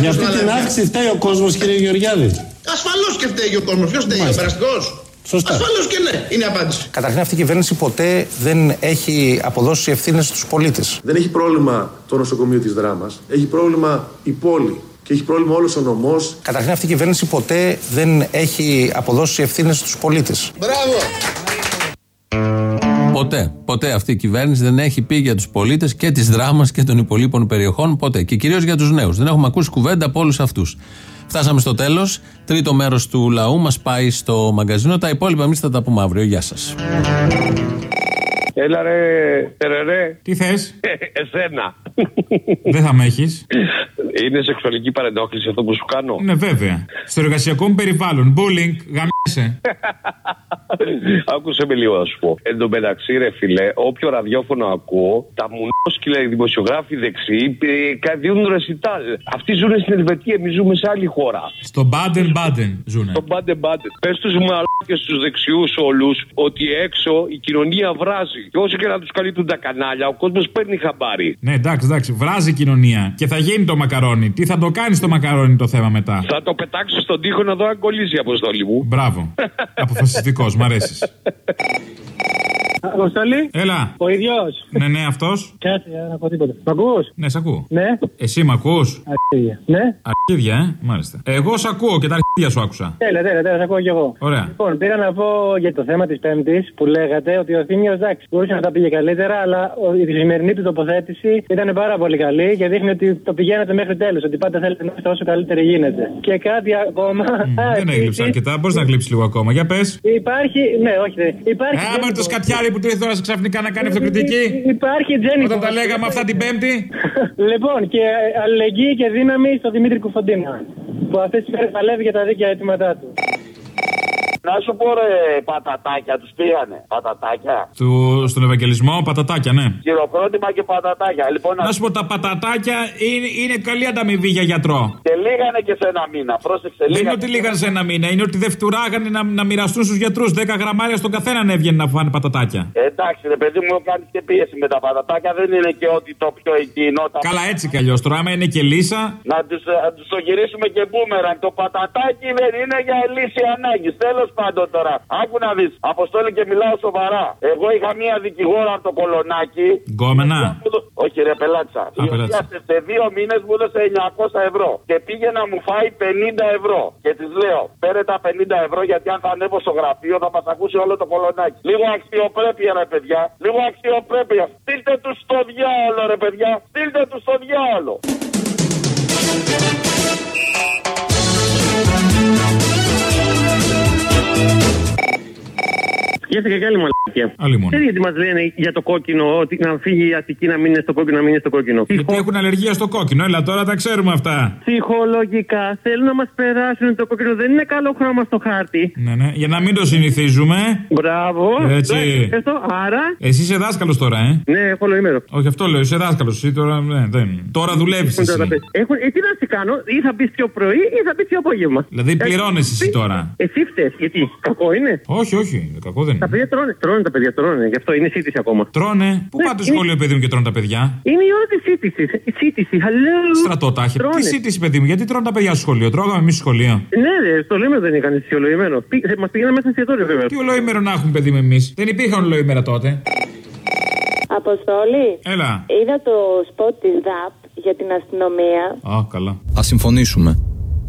για αυτή την αύξηση, φταίει ο κόσμος, κύριε Γεωργιάδη. Ασφαλώς και φταίει ο κόσμος. Ποιος φταίει, ο περαστικός; Σωστά. Ασφαλώ και ναι, είναι η απάντηση. Καταρχήν αυτή η κυβέρνηση ποτέ δεν έχει αποδώσει ευθύνες στους πολίτες. Δεν έχει πρόβλημα το νοσοκομείο της δράμας. Έχει πρόβλημα η πόλη. Και έχει πρόβλημα όλος ο νομός. Καταρχήν αυτή η κυβέρνηση ποτέ δεν έχει αποδώσει ευθύνες στους πολίτες. Μπράβο! Ποτέ. Ποτέ αυτή η κυβέρνηση δεν έχει πει για τους πολίτες και της δράμας και των υπολείπων περιοχών. Ποτέ. Και κυρίως για τους νέους. Δεν έχουμε ακούσει κουβέντα από όλους αυτούς. Φτάσαμε στο τέλος. Τρίτο μέρος του λαού μας πάει στο μαγκαζίνο. Τα υπόλοιπα εμείς θα τα πούμε αύριο. Γεια σας. Έλα ρε, τερερέ. Τι θες; Εσένα. Δεν θα με έχεις. Είναι σεξουαλική παρενόχληση αυτό που σου κάνω; Ναι, βέβαια. Στο εργασιακό μου περιβάλλον. Bullying, γαμίσαι. Άκουσε με λίγο να σου πω. Εν τω μεταξύ, ρε φιλέ, όποιο ραδιόφωνο ακούω, τα μουνόσκυλα οι δημοσιογράφοι δεξιοί ε, δίνουν ρεσιτάλ. Αυτοί ζουν στην Ελβετία, εμείς ζούμε σε άλλη χώρα. Στο Baden Baden ζουνε. Στο Baden Baden. Πες τους μαλάκες στου δεξιούς όλους ότι έξω η κοινωνία βράζει. Και όσο και να τους καλύπτουν τα κανάλια, ο κόσμος παίρνει χαμπάρι. Ναι, εντάξει, εντάξει. Βράζει η κοινωνία. Και θα γίνει το μακαρόνι. Τι θα το κάνεις το μακαρόνι το θέμα μετά; Θα το πετάξω στον τοίχο να δω αν κολλήσει η αποστολή μου. Μπράβο. Αποφασιστικός, μ' αρέσεις. Αποστολή. Έλα. Ο ίδιος. Ναι, ναι, αυτός. Κάτσε, να πω τίποτα. Μ' ακούς; Ναι, σ' ακούω. Ναι. Εσύ μ' ακούς; Αρχίδια. Ναι. Αρχίδια, ε, μάλιστα. Εγώ σ' ακούω και τα αρχίδια σου άκουσα. Τέλεια, τέλεια, τέλεια, σ' ακούω κι εγώ. Ωραία. Λοιπόν, πήγα να πω για το θέμα της Πέμπτης που λέγατε ότι ο Θήμιος εντάξει μπορούσε να τα πήγε καλύτερα, αλλά ο- η σημερινή του τοποθέτηση ήταν πάρα πολύ καλή και δείχνει ότι το πηγαίνετε μέχρι τέλος. Ότι πάντα θέλετε να είστε όσο καλύτερη γίνεται. Και κάτι ακόμα. Α, Δεν έγλειψα επίσης, αρκετά. Μπορείς να γλύψεις λίγο ακόμα. Για πες. Υπάρχει. Ναι, όχι, δεν. Υπάρχει. Ε, άμα είναι το σκατιάρι που του ήρθε τώρα ξαφνικά να κάνει αυτοκριτική; Υπάρχει Τζένι. Όταν τα λέγαμε αυτά την Πέμπτη; λοιπόν, και αλληλεγγύη και δύναμη στο Δημήτρη Κουφοντίνα. Που αυτές τις μέρες παλεύει για τα δίκαια αιτήματά του. Να σου πω ρε πατατάκια, τους πήγανε. Πατατάκια. Του, στον Ευαγγελισμό, πατατάκια, ναι. Χειροκρότημα και πατατάκια. Λοιπόν, Να σου πω, τα πατατάκια είναι, είναι καλή ανταμοιβή για γιατρό. Και λίγανε και σε ένα μήνα. Πρόσεξε, Δεν είναι λίγανε. ότι λίγαν σε ένα μήνα, είναι ότι δεν φτουράγανε να, να μοιραστούν στους γιατρούς 10 γραμμάρια στον καθένα να έβγαινε να φάνε πατατάκια. Εντάξει, ρε παιδί μου, κάνει και πίεση με τα πατατάκια. Δεν είναι και ότι το πιο εκείνο. Τα... Καλά, έτσι κι αλλιώς. Τώρα, άμα είναι και λύσα, Να τους τους το γυρίσουμε και μπούμεραν. Το πατατάκι δεν είναι για λύση ανάγκης. Τέλος πάντων τώρα. Άκου να δεις. Αποστόλη και μιλάω σοβαρά. Εγώ είχα μία δικηγόρα από το κολονάκι. γκόμενα. Όχι, ρε πελάτσα. Η οποία πελάτσα. σε- σε δύο μήνες μου έδωσε 900 ευρώ. Και πήγε να μου φάει 50 ευρώ. Και της λέω, πέρε τα 50 ευρώ γιατί αν θα ανέβω στο γραφείο θα μας ακούσει όλο το κολονάκι. Λίγο αξιοπρέπεια, ρε παιδιά. Λίγο αξιοπρέπεια. Στείλτε τους στο διάολο, ρε παιδιά. Στείλτε τους στο διάολο. Γεύτηκα και άλλη μαλακία. Άλλη μόνο. Ξέρεις γιατί μας λένε για το κόκκινο, ότι να φύγει η Αττική να μην είναι στο κόκκινο, να μην είναι στο κόκκινο. γιατί έχουν αλλεργία στο κόκκινο. Έλα, τώρα τα ξέρουμε αυτά. Ψυχολογικά θέλουν να μας περάσουν το κόκκινο. Δεν είναι καλό χρώμα στο χάρτη. Ναι, ναι, για να μην το συνηθίζουμε. Μπράβο. Έτσι. Ευχαριστώ. Άρα. Εσύ είσαι δάσκαλος τώρα, ε; Ναι, έχω ολοήμερο. Όχι, αυτό λέω, είσαι δάσκαλος. Εσύ τώρα, ναι, δεν. Τώρα δουλεύεις εσύ. Έχουν, ε, τι να σε κάνω, ή θα μπει πιο πρωί ή θα μπει πιο απόγευμα. Δηλαδή πληρώνει εσύ τώρα. Εσύ φταίεις, γιατί κακό είναι; Όχι, όχι, κακό δεν είναι. Τα παιδιά τρώνε, τρώνε τα παιδιά, τρώνε. Γι' αυτό είναι σύντηση ακόμα. Τρώνε. Πού πάτε στο είναι- σχολείο, παιδί μου, και τρώνε τα παιδιά; Είναι η ώρα της σύντησης. Η σύντηση, hello. Στρατότάχε. Τρώνε. Τι σύντηση, παιδί μου, γιατί τρώνε τα παιδιά στο σχολείο; Τρώγαμε εμείς στο σχολείο. Ναι, ρε, στο λέμε δεν έκανε ισιολογημένο. Μας πήγαινε μέσα εστιατόριο βέβαια. Τι ολοήμερο να έχουν, παιδί μου, εμείς; Δεν υπήρχαν ολοήμερα τότε. Αποστόλη. Έλα. Είδα το σποτ της ΔΑΠ για την αστυνομία. Α, καλά. Α συμφωνήσουμε.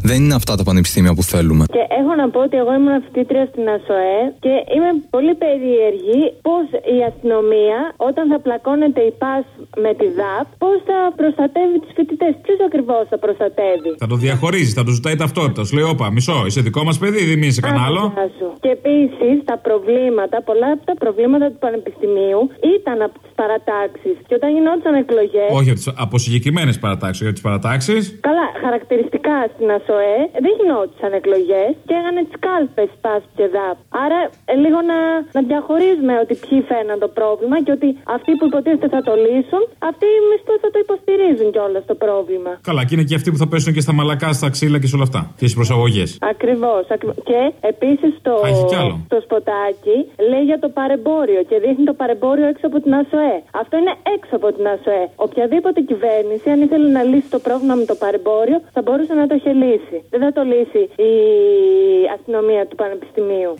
Δεν είναι αυτά τα πανεπιστήμια που θέλουμε. Και έχω να πω ότι εγώ ήμουν φοιτήτρια στην ΑΣΟΕ και είμαι πολύ περίεργη πώς η αστυνομία, όταν θα πλακώνεται η ΠΑΣ με τη ΔΑΠ, πώς θα προστατεύει του φοιτητές. Ποιος ακριβώς θα προστατεύει; Θα το διαχωρίζει, θα του ζητάει ταυτότητα. Σου λέει, Όπα, μισό, είσαι δικό μας παιδί, δεν είσαι κανένα άλλο. Γεια σου. Και επίσης τα προβλήματα, πολλά από τα προβλήματα του Πανεπιστημίου ήταν από τις παρατάξεις. Και όταν γινόντουσαν εκλογέ. Όχι από, τις, από συγκεκριμένες παρατάξεις, για τις παρατάξεις. Καλά, χαρακτηριστικά στην ΑΣΟΕ δεν γινόντουσαν εκλογές και έγανε τις κάλπες ΠΑΣ και ΔΑΠ. Άρα ε, λίγο να, να διαχωρίζουμε ότι ποιοι φαίναν το πρόβλημα και ότι αυτοί που υποτίθεται θα το λύσουν, αυτοί μισθού θα το υποστηρίζουν κιόλας το πρόβλημα. Καλά, και είναι και αυτοί που θα πέσουν και στα μαλακά, στα ξύλα και σε όλα αυτά. Και στι προσαγωγές. Ακριβώς. Και επίσης το, Α, έχει κι άλλο. το σποτάκι λέει για το παρεμπόριο και δείχνει το παρεμπόριο έξω από την ΑΣΟΕ. Αυτό είναι έξω από την ΑΣΟΕ. Οποιαδήποτε κυβέρνηση, αν ήθελε να λύσει το πρόβλημα με το παρεμπόριο, θα μπορούσε να το είχε λύσει. Δεν θα το λύσει η αστυνομία του Πανεπιστημίου.